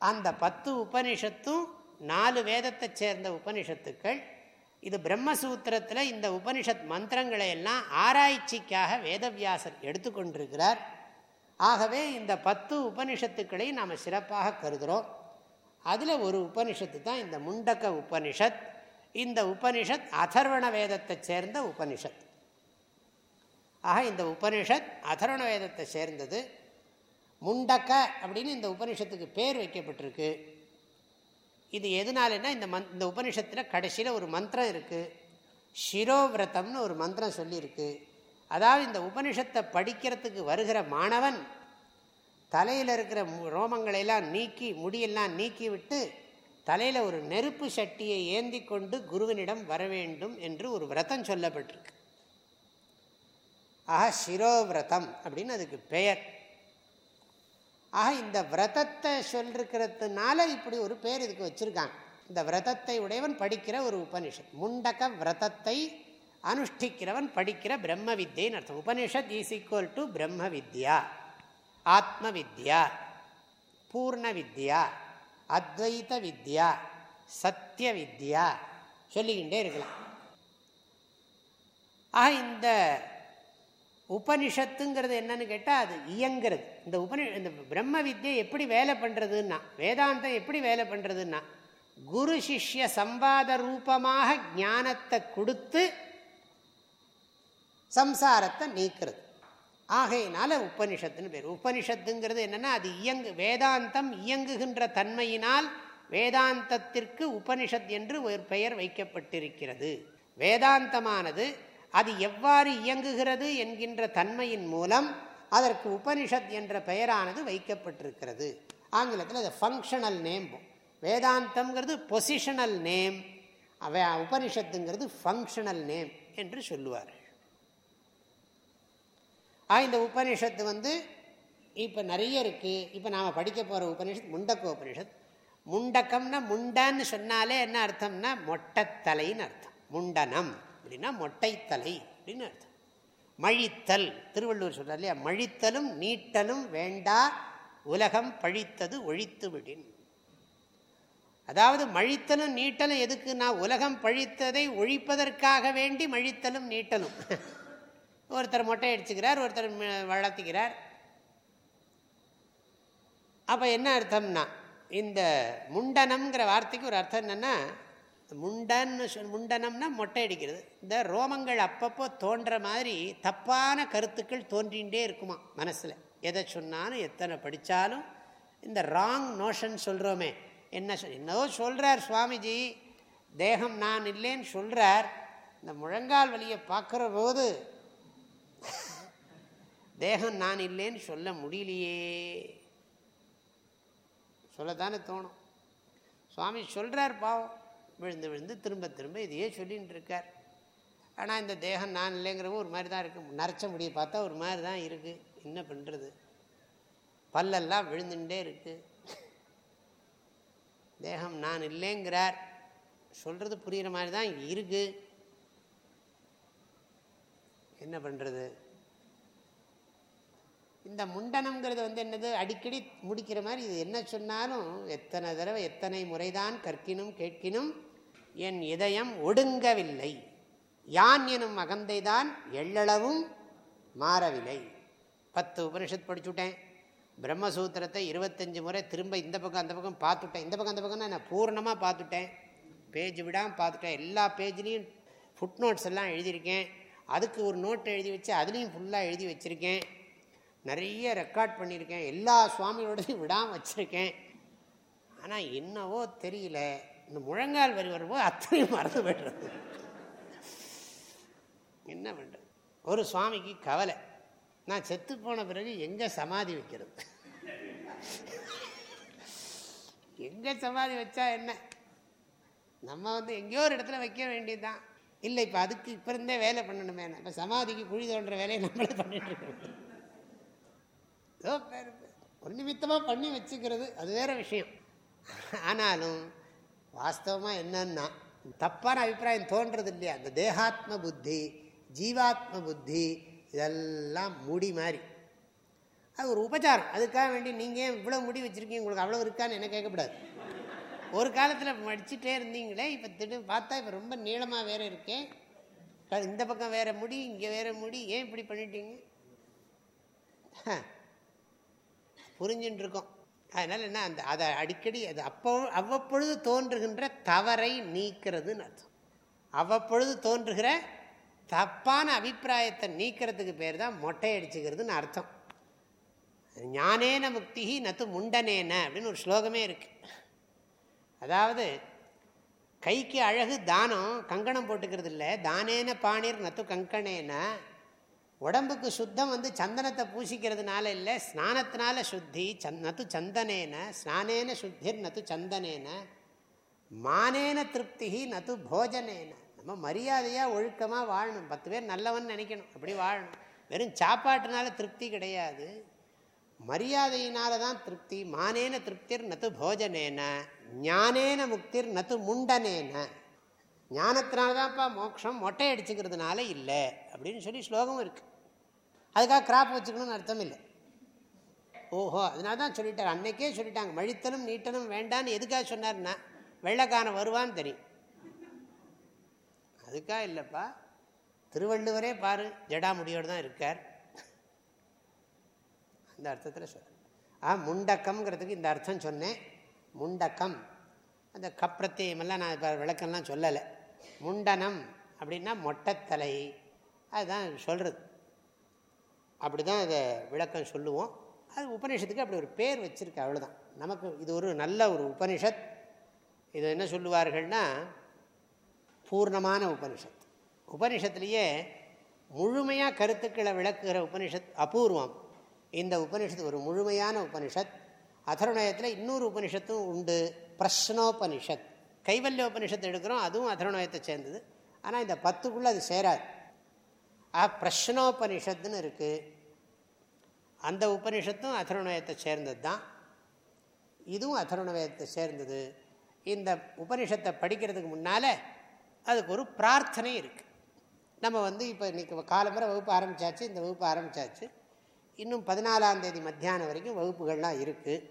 அந்த பத்து உபனிஷத்தும் நாலு வேதத்தை சேர்ந்த உபனிஷத்துக்கள் இது பிரம்மசூத்திரத்தில் இந்த உபனிஷத் மந்திரங்களை எல்லாம் ஆராய்ச்சிக்காக வேதவியாசர் எடுத்துக்கொண்டிருக்கிறார் ஆகவே இந்த பத்து உபனிஷத்துக்களை நாம் சிறப்பாக கருதுகிறோம் அதில் ஒரு உபனிஷத்து தான் இந்த முண்டக்க உபனிஷத் இந்த உபனிஷத் அதர்வண வேதத்தை சேர்ந்த உபனிஷத். ஆக இந்த உபனிஷத் அதர்வண வேதத்தை சேர்ந்தது. முண்டக்க அப்படின்னு இந்த உபனிஷத்துக்கு பேர் வைக்கப்பட்டிருக்கு. இது எதனாலன்னா இந்த மந் இந்த உபனிஷத்தில் கடைசியில் ஒரு மந்திரம் இருக்குது ஷிரோவிரதம்னு ஒரு மந்திரம் சொல்லியிருக்கு. அதாவது இந்த உபனிஷத்தை படிக்கிறதுக்கு வருகிற மாணவன் தலையில் இருக்கிற ரோமங்களையெல்லாம் நீக்கி முடியெல்லாம் நீக்கி விட்டு தலையில் ஒரு நெருப்பு சட்டியை ஏந்தி கொண்டு குருவனிடம் வர வேண்டும் என்று ஒரு விரதம் சொல்லப்பட்டிருக்கு. ஆஹா சிரோவிரதம் அப்படின்னு அதுக்கு பெயர். ஆக இந்த விரதத்தை சொல்லிருக்கிறதுனால இப்படி ஒரு பேர் இதுக்கு வச்சுருக்காங்க. இந்த விரதத்தை உடையவன் படிக்கிற ஒரு உபனிஷத். முண்டக விரதத்தை அனுஷ்டிக்கிறவன் படிக்கிற பிரம்ம வித்தியன்னு அர்த்தம். உபனிஷத் ஈஸ் ஈக்குவல் டு பிரம்ம வித்யா ஆத்ம வித்யா பூர்ண வித்யா அத்வைத வித்யா சத்திய வித்யா சொல்லிக்கிட்டே இருக்கலாம். ஆக இந்த உபனிஷத்துங்கிறது என்னன்னு கேட்டால் அது இயங்கிறது. இந்த உபனி இந்த பிரம்ம வித்யை எப்படி வேலை பண்ணுறதுன்னா வேதாந்தம் எப்படி வேலை பண்ணுறதுன்னா குரு சிஷ்ய சம்பாத ரூபமாக ஞானத்தை கொடுத்து சம்சாரத்தை நீக்கிறது. ஆகையினால உபனிஷத்துன்னு பேர். உபனிஷத்துங்கிறது என்னென்னா அது இயங்கு வேதாந்தம் இயங்குகின்ற தன்மையினால் வேதாந்தத்திற்கு உபனிஷத் என்று ஒரு பெயர் வைக்கப்பட்டிருக்கிறது. வேதாந்தமானது அது எவ்வாறு இயங்குகிறது என்கின்ற தன்மையின் மூலம் அதற்கு உபனிஷத் என்ற பெயரானது வைக்கப்பட்டிருக்கிறது. ஆங்கிலத்தில் அது ஃபங்க்ஷனல் நேம் வேதாந்தம்ங்கிறது பொசிஷனல் நேம் உபனிஷத்துங்கிறது ஃபங்க்ஷனல் நேம் என்று சொல்லுவார் இந்த உபனிஷத்து வந்து இப்போ நிறைய இருக்குது இப்போ நாம் படிக்க போகிற உபனிஷத் முண்டக்க உபனிஷத். முண்டக்கம்னா முண்டன்னு சொன்னாலே என்ன அர்த்தம்னா மொட்டத்தலைன்னு அர்த்தம். முண்டனம். அப்படின்னா மொட்டைத்தலை அப்படின்னு அர்த்தம். மழித்தல் திருவள்ளுவர் சொல்கிறார் இல்லையா? மழித்தலும் நீட்டலும் வேண்டா உலகம் பழித்தது ஒழித்து விடின். அதாவது மழித்தலும் நீட்டலும் எதுக்குன்னா உலகம் பழித்ததை ஒழிப்பதற்காக வேண்டி மழித்தலும் நீட்டலும். ஒருத்தர் மொட்டை அடிச்சுக்கிறார் ஒருத்தர் வளர்த்திக்கிறார். அப்போ என்ன அர்த்தம்னா இந்த முண்டனம்ங்கிற வார்த்தைக்கு ஒரு அர்த்தம் என்னென்னா முண்டன்னு சொல் முண்டனம்னா மொட்டை அடிக்கிறது. இந்த ரோமங்கள் அப்பப்போ தோன்ற மாதிரி தப்பான கருத்துக்கள் தோன்றிகிட்டே இருக்குமா மனசில். எதை சொன்னாலும் எத்தனை படித்தாலும் இந்த ராங் நோஷன் சொல்கிறோமே என்ன சொல் என்னவோ சொல்கிறார் சுவாமிஜி. தேகம் நான் இல்லைன்னு சொல்கிறார் இந்த முழங்கால் வழியை பார்க்குற போது தேகம் நான் இல்லைன்னு சொல்ல முடியலையே. சொல்லத்தானே தோணும். சுவாமி சொல்கிறார் பாவம். விழுந்து விழுந்து திரும்ப திரும்ப இதையே சொல்லின்னு இருக்கார் ஆனால் இந்த தேகம் நான் இல்லைங்கிறவும் ஒரு மாதிரி தான் இருக்குது நரைச்ச முடியை பார்த்தா ஒரு மாதிரி தான் இருக்குது என்ன பண்ணுறது பல்லெல்லாம் விழுந்துட்டே இருக்குது தேகம் நான் இல்லைங்கிறார். சொல்கிறது புரிகிற மாதிரி தான் இருக்குது என்ன பண்ணுறது இந்த முண்டனம்ங்கிறது வந்து என்னது? அடிக்கடி முடிக்கிற மாதிரி இது. என்ன சொன்னாலும் எத்தனை தடவை எத்தனை முறைதான் கற்கினும் கேட்கினும் என் இதயம் ஒடுங்கவில்லை. யான் எனும் அகந்தை தான் எள்ளளவும் மாறவில்லை. பத்து உபனிஷத் படிச்சுட்டேன். பிரம்மசூத்திரத்தை இருபத்தஞ்சி முறை திரும்ப இந்த பக்கம் அந்த பக்கம் பார்த்துட்டேன். இந்த பக்கம் அந்த பக்கம் நான் பூர்ணமாக பார்த்துட்டேன். பேஜ் விடாமல் பார்த்துட்டேன். எல்லா பேஜ்லேயும் ஃபுட் நோட்ஸ் எல்லாம் எழுதியிருக்கேன். அதுக்கு ஒரு நோட் எழுதி வச்சு அதுலேயும் ஃபுல்லாக எழுதி வச்சுருக்கேன். நிறைய ரெக்கார்ட் பண்ணியிருக்கேன். எல்லா சுவாமியோடையும் விடாமல் வச்சுருக்கேன். ஆனால் என்னவோ தெரியல. இந்த முழங்கால் வரி வரும்போது அத்தனையும் மறந்து போய்டுறது. என்ன பண்ணுறது ஒரு சுவாமிக்கு கவலை. நான் செத்து போன பிறகு எங்கே சமாதி வைக்கிறது? எங்கே சமாதி வச்சா என்ன? நம்ம வந்து எங்கேயோ ஒரு இடத்துல வைக்க வேண்டியதுதான். இல்லை இப்போ அதுக்கு இப்போ இருந்தே வேலை பண்ணணுமே இப்போ சமாதிக்கு குழி தோன்ற வேலையை நம்மளே பண்ணிட்டு இருக்கோம். ஏதோ பேர் ஒரு நிமித்தமாக பண்ணி வச்சுக்கிறது அது வேற விஷயம். ஆனாலும் வாஸ்தவமாக என்னன்னா தப்பான அபிப்பிராயம் தோன்றது இல்லையா அந்த தேகாத்ம புத்தி ஜீவாத்ம புத்தி இதெல்லாம் முடி மாதிரி அது ஒரு உபச்சாரம். அதுக்காக வேண்டி நீங்கள் ஏன் இவ்வளோ முடி வச்சுருக்கீங்க? உங்களுக்கு அவ்வளோ இருக்கான்னு என்ன கேட்கக்கூடாது. ஒரு காலத்தில் மடிச்சுட்டே இருந்தீங்களே இப்போ திடீர்னு பார்த்தா இப்போ ரொம்ப நீளமாக வேறு இருக்கேன் இந்த பக்கம் வேறு முடி இங்கே வேறு முடி. ஏன் இப்படி பண்ணிட்டீங்க? புரிஞ்சுட்டு இருக்கோம் அதனால் என்ன அந்த அதை அடிக்கடி அது அப்போ அவ்வப்பொழுது தோன்றுகின்ற தவறை நீக்கிறதுன்னு அர்த்தம். அவ்வப்பொழுது தோன்றுகிற தப்பான அபிப்பிராயத்தை நீக்கிறதுக்கு பேர் தான் மொட்டை அடிச்சுக்கிறதுன்னு அர்த்தம். ஞானேன முக்தி நத்து முண்டனேன அப்படின்னு ஒரு ஸ்லோகமே இருக்குது அதாவது கைக்கு அழகு தானம் கங்கணம் போட்டுக்கிறது இல்லை தானேன பாணிர் நத்து கங்கணேன உடம்புக்கு சுத்தம் வந்து சந்தனத்தை பூசிக்கிறதுனால இல்லை ஸ்நானத்தினால சுத்தி சந் நத்து சந்தனேன ஸ்நானேன சுத்திர் நத்து சந்தனேன மானேன திருப்தி நத்து போஜனேன. நம்ம மரியாதையாக ஒழுக்கமாக வாழணும். பத்து பேர் நல்லவன் நினைக்கணும். அப்படி வாழணும். வெறும் சாப்பாட்டுனால திருப்தி கிடையாது. மரியாதையினால தான் திருப்தி. மானேன திருப்திர் நத்து போஜனேன ஞானேன முக்திர் நத்து முண்டனேன. ஞானத்தினால்தான்ப்பா மோட்சம் மொட்டை அடிச்சுக்கிறதுனால இல்லை. அப்படின்னு சொல்லி ஸ்லோகம் இருக்குது அதுக்காக கிராப் வச்சுக்கணும்னு அர்த்தம் இல்லை. ஓஹோ அதனால தான் சொல்லிட்டார் அன்னைக்கே சொல்லிட்டாங்க. மழித்தலும் நீட்டலும் வேண்டான்னு எதுக்காக சொன்னார்னா வெள்ளக்காரன் வருவான்னு தெரியும். அதுக்காக இல்லைப்பா. திருவள்ளுவரே பாரு ஜடாமுடியோடு தான் இருக்கார். அந்த அர்த்தத்தில் சொல்ல ஆ முண்டக்கம்ங்கிறதுக்கு இந்த அர்த்தம் சொன்னேன். முண்டக்கம். அந்த கப்பிரத்தியமெல்லாம் நான் இப்போ விளக்கம்லாம் சொல்லலை. முண்டனம் அப்படின்னா மொட்டைத்தலை. அதுதான் சொல்கிறது அப்படி தான் அதை விளக்கம் சொல்லுவோம். அது உபநிஷத்துக்கு அப்படி ஒரு பேர் வச்சுருக்கு அவ்வளோதான் நமக்கு இது ஒரு நல்ல ஒரு உபனிஷத் இது என்ன சொல்லுவார்கள்னா பூர்ணமான உபனிஷத் உபனிஷத்துலேயே முழுமையாக கருத்துக்களை விளக்குகிற உபனிஷத் அபூர்வம். இந்த உபனிஷத்து ஒரு முழுமையான உபனிஷத் அதருணயத்தில் இன்னொரு உபனிஷத்தும் உண்டு பிரஷ்னோபனிஷத் கைவல்ய உபனிஷத்து எடுக்கிறோம் அதுவும் அதருணயத்தை சேர்ந்தது. ஆனால் இந்த பத்துக்குள்ளே அது சேராது. ஆ பிரஷ்னோபனிஷத்துன்னு இருக்குது அந்த உபனிஷத்தும் அதருணவயத்தை சேர்ந்தது தான் இதுவும் அதருணவயத்தை சேர்ந்தது. இந்த உபனிஷத்தை படிக்கிறதுக்கு முன்னால் அதுக்கு ஒரு பிரார்த்தனை இருக்குது நம்ம வந்து இப்போ இன்றைக்கி காலம்புரை வகுப்பு ஆரம்பித்தாச்சு இந்த வகுப்பு ஆரம்பித்தாச்சு இன்னும் பதினாலாம் தேதி மத்தியானம் வரைக்கும் வகுப்புகள்லாம் இருக்குது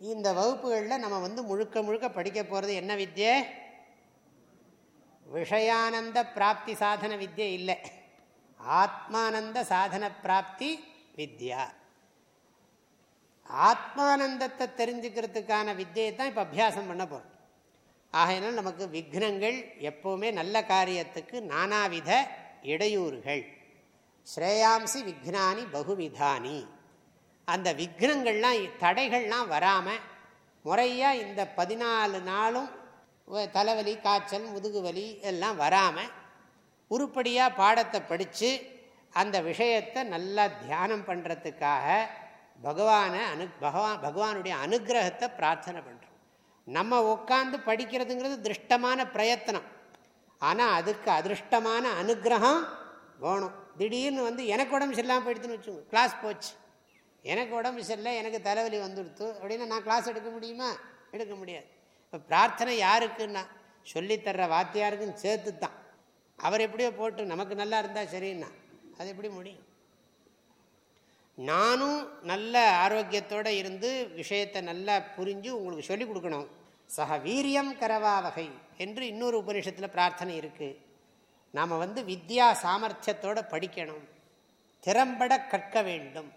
இந்த வகுப்புகளில் நம்ம வந்து முழுக்க முழுக்க படிக்க போகிறது என்ன வித்தியை விஷயானந்த பிராப்தி சாதன வித்யை இல்லை. ஆத்மானந்த சாதன பிராப்தி வித்யா. ஆத்மானந்தத்தை தெரிஞ்சுக்கிறதுக்கான வித்தியை தான் இப்போ அபியாசம் பண்ண போகிறோம் ஆகையினால் நமக்கு விக்னங்கள் எப்போவுமே நல்ல காரியத்துக்கு நானாவித இடையூறுகள். ஸ்ரேயாம்சி விக்னானி பகுவிதானி. அந்த விக்னங்கள்லாம் தடைகள்லாம் வராமல் முறையாக இந்த பதினாலு நாளும் தலைவலி காய்ச்சல் முதுகுவலி எல்லாம் வராமல் உருப்படியாக பாடத்தை படித்து அந்த விஷயத்தை நல்லா தியானம் பண்ணுறதுக்காக பகவானை அனு பகவான் பகவானுடைய அனுகிரகத்தை பிரார்த்தனை பண்ணுறோம் நம்ம உட்காந்து படிக்கிறதுங்கிறது திருஷ்டமான பிரயத்தனம். ஆனால் அதுக்கு அதிருஷ்டமான அனுகிரகம் வேணும். திடீர்னு வந்து எனக்கு உடம்பு சரியில்லாமல் போயிடுதுன்னு வச்சுக்கோங்க. கிளாஸ் போச்சு. எனக்கு உடம்பு சரியில்லை எனக்கு தலைவலி வந்துடுத்து அப்படின்னா நான் கிளாஸ் எடுக்க முடியுமா? எடுக்க முடியாது. இப்போ பிரார்த்தனை யாருக்குன்னா சொல்லித்தர்ற வாத்தியாருக்குன்னு சேர்த்து தான் அவர் எப்படியோ போட்டு நமக்கு நல்லா இருந்தால் சரின்னா அது எப்படி முடியும்? நானும் நல்ல ஆரோக்கியத்தோடு இருந்து விஷயத்தை நல்லா புரிஞ்சு உங்களுக்கு சொல்லிக் கொடுக்கணும். சக வீரியம் கரவா வகை என்று இன்னொரு உபனிஷத்தில் பிரார்த்தனை இருக்குது நாம் வந்து வித்யா சாமர்த்தியத்தோடு படிக்கணும். திறம்பட கற்க வேண்டும்.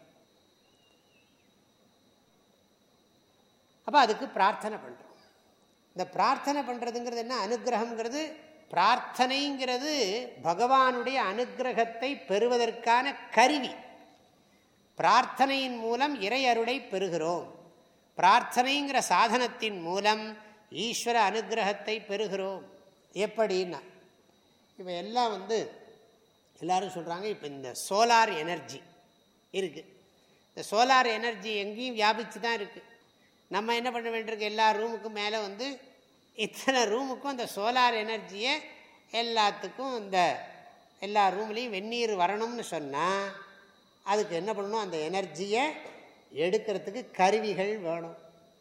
அப்போ அதுக்கு பிரார்த்தனை பண்ணுறோம் இந்த பிரார்த்தனை பண்ணுறதுங்கிறது என்ன? அனுகிரகங்கிறது பிரார்த்தனைங்கிறது பகவானுடைய அனுகிரகத்தை பெறுவதற்கான கருவி. பிரார்த்தனையின் மூலம் இறை அருளை பெறுகிறோம். பிரார்த்தனைங்கிற சாதனத்தின் மூலம் ஈஸ்வர அனுகிரகத்தை பெறுகிறோம். எப்படின்னா இப்போ எல்லாம் வந்து எல்லோரும் சொல்கிறாங்க இப்போ இந்த சோலார் எனர்ஜி இருக்குது இந்த சோலார் எனர்ஜி எங்கேயும் வியாபித்து தான் இருக்குது நம்ம என்ன பண்ண வேண்டியிருக்கு? எல்லா ரூமுக்கும் மேலே வந்து இத்தனை ரூமுக்கும் அந்த சோலார் எனர்ஜியை எல்லாத்துக்கும் இந்த எல்லா ரூம்லேயும் வெந்நீர் வரணும்னு சொன்னால் அதுக்கு என்ன பண்ணணும்? அந்த எனர்ஜியை எடுக்கிறதுக்கு கருவிகள் வேணும்.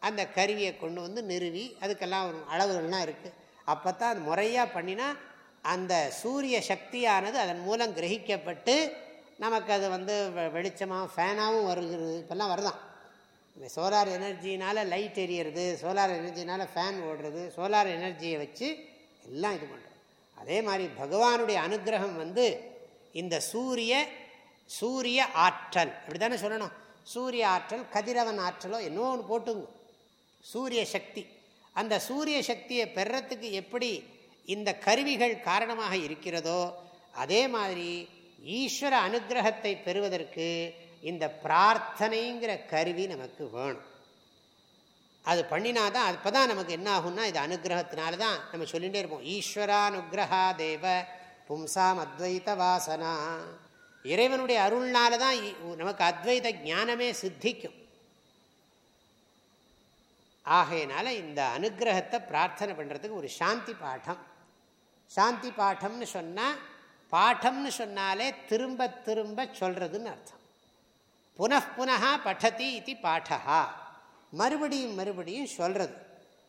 அந்த கருவியை கொண்டு வந்து நிறுவி அதுக்கெல்லாம் ஒரு அளவுகள்லாம் இருக்குது அப்போ தான் அது முறையாக பண்ணினா அந்த சூரிய சக்தியானது அதன் மூலம் கிரகிக்கப்பட்டு நமக்கு அது வந்து வெளிச்சமாக ஃபேனாகவும் வருகிறது. இப்போல்லாம் வருதான். சோலார் எனர்ஜினால் லைட் எரியறது சோலார் எனர்ஜினால் ஃபேன் ஓடுறது சோலார் எனர்ஜியை வச்சு எல்லாம் இது பண்ணுறோம் அதே மாதிரி பகவானுடைய அனுகிரகம் வந்து இந்த சூரிய சூரிய ஆற்றல் அப்படி தானே சொல்லணும்? சூரிய ஆற்றல் கதிரவன் ஆற்றலோ என்னோ ஒன்று போட்டுங்க. சூரிய சக்தி. அந்த சூரிய சக்தியை பெறத்துக்கு எப்படி இந்த கருவிகள் காரணமாக இருக்கிறதோ அதே மாதிரி ஈஸ்வர அனுகிரகத்தை பெறுவதற்கு இந்த பிரார்த்தனைங்கிற கருவி நமக்கு வேணும். அது பண்ணினா தான் அப்போ தான் நமக்கு என்ன ஆகும்னா இது அனுகிரகத்தினால தான் நம்ம சொல்லிகிட்டே இருப்போம். ஈஸ்வரானுகிரகா தேவ பும்சாம் அத்வைத வாசனா. இறைவனுடைய அருள்னால தான் நமக்கு அத்வைத ஞானமே சித்திக்கும். ஆகையினால இந்த அனுகிரகத்தை பிரார்த்தனை பண்ணுறதுக்கு ஒரு சாந்தி பாடம் சாந்தி பாட்டம்னு சொன்னால் பாட்டம்னு சொன்னாலே திரும்ப திரும்ப சொல்கிறதுன்னு அர்த்தம். புனப்புனா பட்டதி இது பாட்டா மறுபடியும் மறுபடியும் சொல்கிறது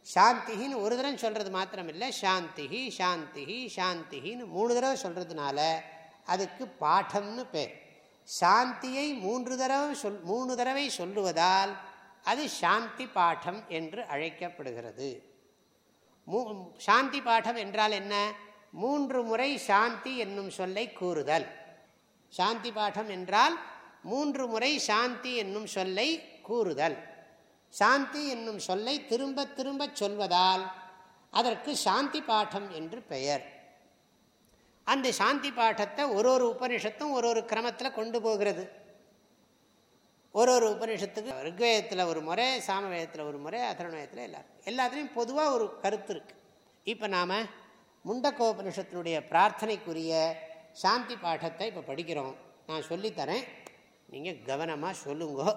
சாந்திகின்னு ஒரு தடவை சொல்கிறது மாத்திரமில்லை. சாந்தி சாந்தி சாந்திஹின்னு மூணு தடவை சொல்கிறதுனால அதுக்கு பாட்டம்னு பேர். சாந்தியை மூன்று தடவை சொல் மூணு தடவை சொல்லுவதால் அது சாந்தி பாடம் என்று அழைக்கப்படுகிறது. மூ சாந்தி பாடம் என்றால் என்ன? மூன்று முறை சாந்தி என்னும் சொல்லை கூறுதல். சாந்தி பாடம் என்றால் மூன்று முறை சாந்தி என்னும் சொல்லை கூறுதல். சாந்தி என்னும் சொல்லை திரும்ப திரும்ப சொல்வதால் அதற்கு சாந்தி பாடம் என்று பெயர். அந்த சாந்தி பாட்டத்தை ஒரு ஒரு உபனிஷத்தும் ஒரு ஒரு கிரமத்தில் கொண்டு போகிறது. ஒரு ஒரு உபனிஷத்துக்கு ரிக்வேதத்தில் ஒரு முறை சாமவேதத்தில் ஒரு முறை அதர்ணவேதத்தில் எல்லாரும். எல்லாத்துலேயும் பொதுவாக ஒரு கருத்து இருக்குது இப்போ நாம் முண்டக்கோபனிஷத்தினுடைய பிரார்த்தனைக்குரிய சாந்தி பாடத்தை இப்போ படிக்கிறோம். நான் சொல்லித்தரேன். நீங்கள் கவனமாக சொல்லுங்கோ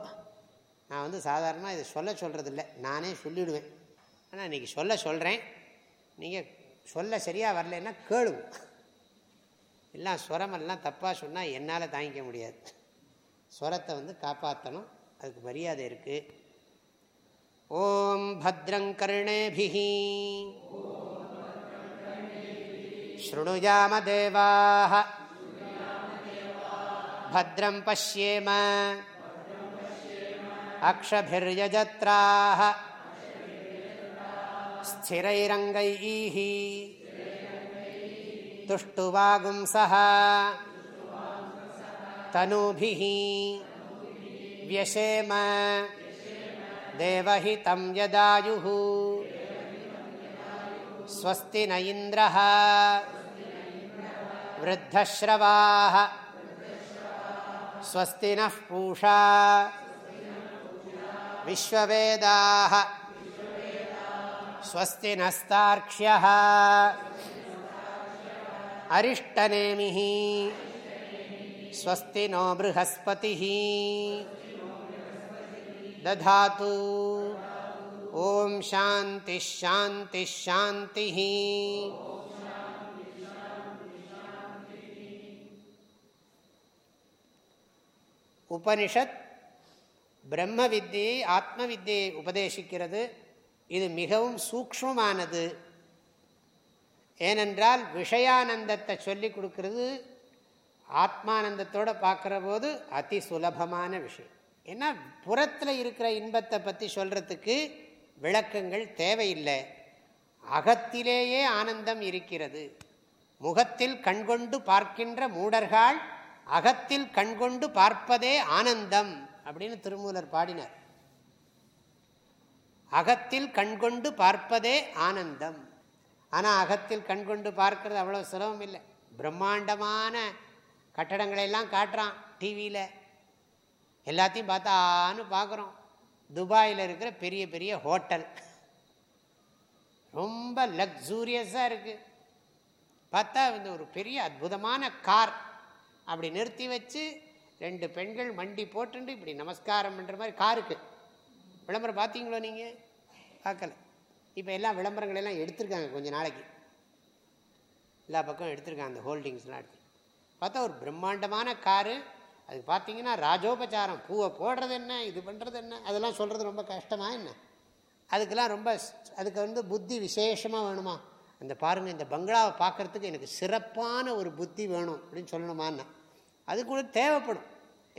நான் வந்து சாதாரணமாக இதை சொல்ல சொல்கிறதில்ல நானே சொல்லிவிடுவேன் ஆனால் இன்றைக்கி சொல்ல சொல்கிறேன் நீங்கள் சொல்ல சரியாக வரலன்னா கேளுங்க எல்லாம் ஸ்வரமெல்லாம் தப்பாக சொன்னால் என்னால் தாங்கிக்க முடியாது ஸ்வரத்தை வந்து காப்பாற்றணும் அதுக்கு மரியாதை இருக்குது ஓம் பத்ரங்கர்ணேபிஹி शृणुयामदेवाः भद्रं पश्येम अक्षभिर्यजत्राः स्थिरैरङ्गैः तुष्टुवागुंसः तनूभिः व्यशेम देवहितं यदायुः स्वस्ति न इन्द्रः वृद्धश्रवाः स्वस्ति नः पूषा। विश्ववेदाः। स्वस्ति नस्तार्क्ष्यः अरिष्टनेमिः। स्वस्ति नो बृहस्पतिः। दधातु। ॐ शान्तिश्शान्तिश्शान्तिः உபனிஷத் பிரம்ம வித்தியை ஆத்ம வித்தியை உபதேசிக்கிறது. இது மிகவும் சூக்மமானது ஏனென்றால் விஷயானந்தத்தை சொல்லி கொடுக்கறது. ஆத்மானந்தத்தோடு பார்க்குற போது அதி சுலபமான விஷயம். ஏன்னா புறத்தில் இருக்கிற இன்பத்தை பற்றி சொல்கிறதுக்கு விளக்கங்கள் தேவையில்லை. அகத்திலேயே ஆனந்தம் இருக்கிறது. முகத்தில் கண்கொண்டு பார்க்கின்ற மூடர்கள் அகத்தில் கண்கொண்டு பார்ப்பதே ஆனந்தம் அப்படின்னு திருமூலர் பாடினார். அகத்தில் கண்கொண்டு பார்ப்பதே ஆனந்தம். ஆனால் அகத்தில் கண்கொண்டு பார்க்கறது அவ்வளோ சுலபம் இல்லை. பிரம்மாண்டமான கட்டடங்களை எல்லாம் காட்டுறான் டிவியில் எல்லாத்தையும் பார்த்தான்னு பார்க்குறோம். துபாயில் இருக்கிற பெரிய பெரிய ஹோட்டல். ரொம்ப லக்ஸூரியஸாக இருக்குது பார்த்தா இந்த ஒரு பெரிய அற்புதமான கார். அப்படி நிறுத்தி வச்சு ரெண்டு பெண்கள் மண்டி போட்டுண்டு இப்படி நமஸ்காரம் பண்ணுற மாதிரி காருக்கு. விளம்பரம் பார்த்தீங்களோ நீங்கள் பார்க்கல. இப்போ எல்லாம் விளம்பரங்கள் எல்லாம் எடுத்திருக்காங்க கொஞ்சம் நாளைக்கு. எல்லா பக்கம் எடுத்திருக்காங்க அந்த ஹோல்டிங்ஸ்லாம் எடுத்து. பார்த்தா ஒரு பிரம்மாண்டமான காரு. அதுக்கு பார்த்தீங்கன்னா ராஜோபச்சாரம். பூவை போடுறது என்ன? இது பண்ணுறது என்ன? அதெல்லாம் சொல்கிறது ரொம்ப கஷ்டமாக என்ன? அதுக்கெல்லாம் ரொம்ப அதுக்கு வந்து புத்தி விசேஷமாக வேணுமா? அந்த பாருங்கள் இந்த பங்களாவை பார்க்குறதுக்கு எனக்கு சிறப்பான ஒரு புத்தி வேணும் அப்படின்னு சொல்லணுமான்னா. அது கூட தேவைப்படும்.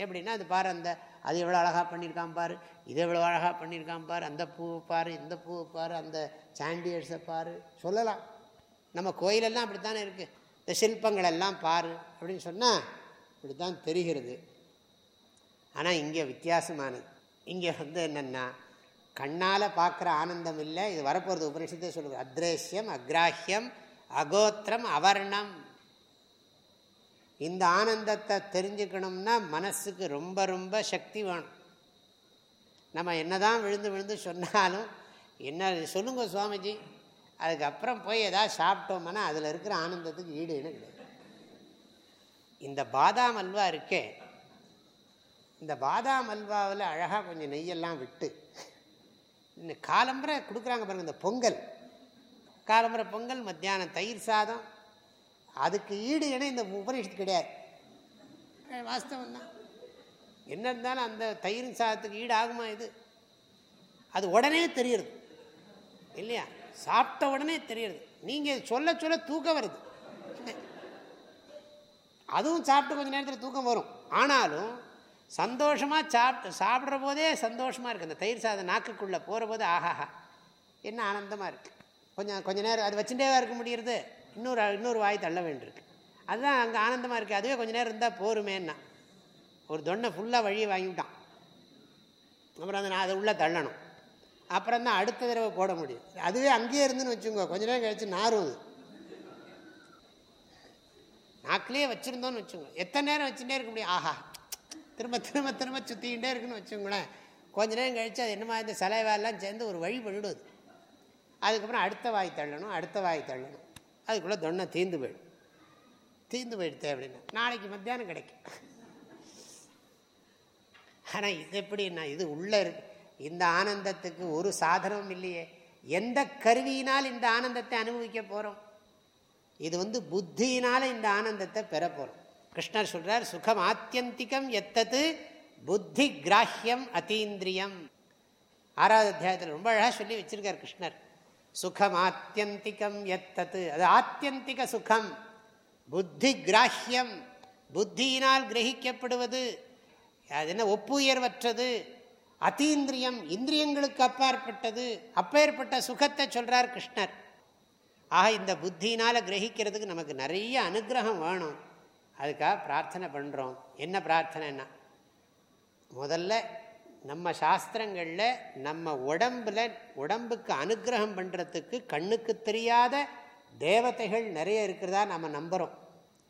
எப்படின்னா அது பாரு அந்த அது எவ்வளோ அழகாக பண்ணியிருக்கான் பாரு இது எவ்வளோ அழகாக பண்ணியிருக்கான் பாரு அந்த பூவை பாரு இந்த பூவை பாரு அந்த சாண்டியர்ஸை பாரு. சொல்லலாம். நம்ம கோயிலெல்லாம் அப்படி தானே இருக்குது இந்த சிற்பங்கள் எல்லாம் பாரு அப்படின்னு சொன்னால் இப்படி தான் தெரிகிறது. ஆனால் இங்கே வித்தியாசமானது. இங்கே வந்து என்னென்னா கண்ணால் பார்க்குற ஆனந்தம் இல்லை. இது வரப்போகிறது உபனிஷத்தே சொல்லுது. அத்ரேஷ்யம் அக்ராஹியம் அகோத்திரம் அவர்ணம். இந்த ஆனந்தத்தை தெரிஞ்சுக்கணும்னா மனசுக்கு ரொம்ப ரொம்ப சக்தி வேணும். நம்ம என்னதான் விழுந்து விழுந்து சொன்னாலும் என்ன சொல்லுங்க சுவாமிஜி அதுக்கப்புறம் போய் எதாவது சாப்பிட்டோம்னா அதில் இருக்கிற ஆனந்தத்துக்கு ஈடு என்ன கிடையாது. இந்த பாதாம் அல்வா இருக்கே இந்த பாதாம் அல்வாவில் அழகாக கொஞ்சம் நெய்யெல்லாம் விட்டு இந்த காலம்பரை கொடுக்குறாங்க பாருங்கள் இந்த பொங்கல். காலம்புரை பொங்கல் மத்தியானம் தயிர் சாதம் அதுக்கு ஈடு என இந்த உபநிஷத்து கிடையாது. வாஸ்தவம் தான் என்ன இருந்தாலும் அந்த தயிர் சாதத்துக்கு ஈடு ஆகுமா இது? அது உடனே தெரியுது இல்லையா? சாப்பிட்ட உடனே தெரியுது நீங்கள் சொல்ல சொல்ல தூக்கம் வருது. அதுவும் சாப்பிட்டு கொஞ்சம் நேரத்தில் தூக்கம் வரும். ஆனாலும் சந்தோஷமாக சாப்பிட்டு சாப்பிட்ற போதே சந்தோஷமாக இருக்குது அந்த தயிர் சாதம் நாக்குக்குள்ளே போகிற போது ஆஹாஹா என்ன ஆனந்தமாக இருக்குது கொஞ்சம் கொஞ்சம் நேரம் அது வச்சுட்டே இருக்க முடியுறது. இன்னொரு இன்னொரு வாய் தள்ள வேண்டியிருக்கு. அதுதான் அங்கே ஆனந்தமாக இருக்குது அதுவே கொஞ்சம் நேரம் இருந்தால் போருமேன்னா. ஒரு தொண்டை ஃபுல்லாக வழியை வாங்கிவிட்டான் அப்புறம் அந்த நான் அதை உள்ளே தள்ளணும். அப்புறம் தான் அடுத்த தடவை போட முடியும். அதுவே அங்கேயே இருந்துன்னு வச்சுக்கோங்க. கொஞ்ச நேரம் கழிச்சு நாரும் அது. நாக்கிலே வச்சுருந்தோன்னு வச்சுக்கோங்க. எத்தனை நேரம் வச்சுட்டே இருக்க முடியும்? ஆஹா. திரும்ப திரும்ப திரும்ப சுற்றிக்கிட்டே இருக்குன்னு வச்சுக்கோங்களேன். கொஞ்ச நேரம் கழித்து அது என்னமா இந்த சலைவாயெல்லாம் சேர்ந்து ஒரு வழி பண்ணிவிடுவது அதுக்கப்புறம் அடுத்த வாய் தள்ளணும் அடுத்த வாய் தள்ளணும். அதுக்குள்ளே தொன்னை தீர்ந்து போயிடும். தீர்ந்து போயிடுத்து அப்படின்னா நாளைக்கு மத்தியானம் கிடைக்கும். ஆனால் இது எப்படின்னா இது உள்ளே இருக்கு. இந்த ஆனந்தத்துக்கு ஒரு சாதனமும் இல்லையே. எந்த கருவியினால் இந்த ஆனந்தத்தை அனுபவிக்க போகிறோம் இது வந்து புத்தியினால் இந்த ஆனந்தத்தை பெற போகிறோம் கிருஷ்ணர் சொல்கிறார் சுகம் ஆத்தியந்திகம் எத்தது புத்தி கிராஹ்யம் அதீந்திரியம் ஆறாவது அத்தியாயத்தில் ரொம்ப அழகாக சொல்லி வச்சுருக்கார் கிருஷ்ணர். சுகம் ஆத்தியந்திகம் எத்தது. அது ஆத்தியந்திக சுகம். புத்தி கிராஹியம் புத்தியினால் கிரகிக்கப்படுவது. அது என்ன? ஒப்புயர்வற்றது. அத்தீந்திரியம் இந்திரியங்களுக்கு அப்பாற்பட்டது. அப்பேற்பட்ட சுகத்தை சொல்கிறார் கிருஷ்ணர். ஆக இந்த புத்தினால் கிரகிக்கிறதுக்கு நமக்கு நிறைய அனுகிரகம் வேணும். அதுக்காக பிரார்த்தனை பண்ணுறோம் என்ன பிரார்த்தனைன்னா முதல்ல நம்ம சாஸ்திரங்களில் நம்ம உடம்பில் உடம்புக்கு அனுகிரகம் பண்ணுறதுக்கு கண்ணுக்கு தெரியாத தேவதைகள் நிறைய இருக்கிறதா நம்ம நம்புகிறோம்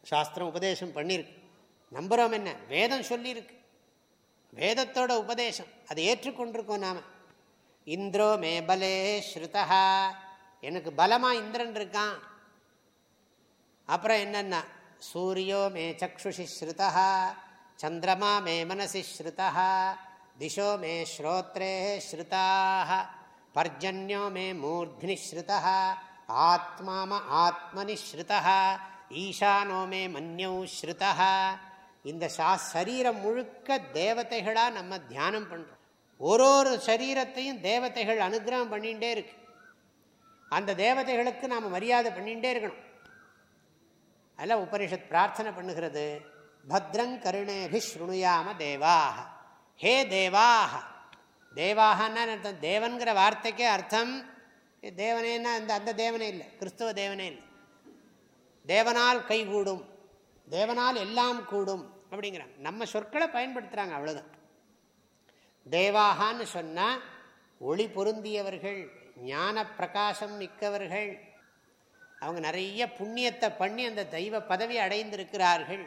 சாஸ்திரம் உபதேசம் பண்ணியிருக்கு நம்புகிறோம் என்ன? வேதம் சொல்லியிருக்கு. வேதத்தோட உபதேசம். அதை ஏற்றுக்கொண்டிருக்கோம் நாம். இந்திரோ மேபலே ஸ்ருதா. எனக்கு பலமாக இந்திரன் இருக்கான். அப்புறம் என்னென்னா சூரியோ மே சக்ஷுஷி ஸ்ருதா. சந்திரமா மே மனசி ஸ்ருதா. திசோ மே ஸ்ரோத்ரே ஸ்ருதாக பர்ஜன்யோ மே மூர்த்னி ஸ்ருதா ஆத்மாம ஆத்மனி ஸ்ருதா ஈசானோ மே மன்யோ ஸ்ருதா இந்த சா சரீரம் முழுக்க தேவதைகளாக நம்ம தியானம் பண்ணுறோம் ஒரு ஒரு சரீரத்தையும் தேவதைகள் அனுகிரகம் பண்ணிகிட்டே இருக்கு. அந்த தேவதைகளுக்கு நாம் மரியாதை பண்ணிகிட்டே இருக்கணும். அதில் உபனிஷத் பிரார்த்தனை பண்ணுகிறது பத்ரங் கருணேபி ஸ்ருணுயாம தேவாக ஹே தேவாக தேவாகன்னா அர்த்தம்? தேவன்கிற வார்த்தைக்கே அர்த்தம் தேவனேன்னா அந்த அந்த தேவனே இல்லை கிறிஸ்துவ தேவனே இல்லை. தேவனால் கைகூடும் தேவனால் எல்லாம் கூடும் அப்படிங்கிறாங்க. நம்ம சொற்களை பயன்படுத்துகிறாங்க அவ்வளோதான் தேவாகான்னு சொன்னால் ஒளி பொருந்தியவர்கள் ஞான பிரகாசம் மிக்கவர்கள் அவங்க நிறைய புண்ணியத்தை பண்ணி அந்த தெய்வ பதவி அடைந்திருக்கிறார்கள்.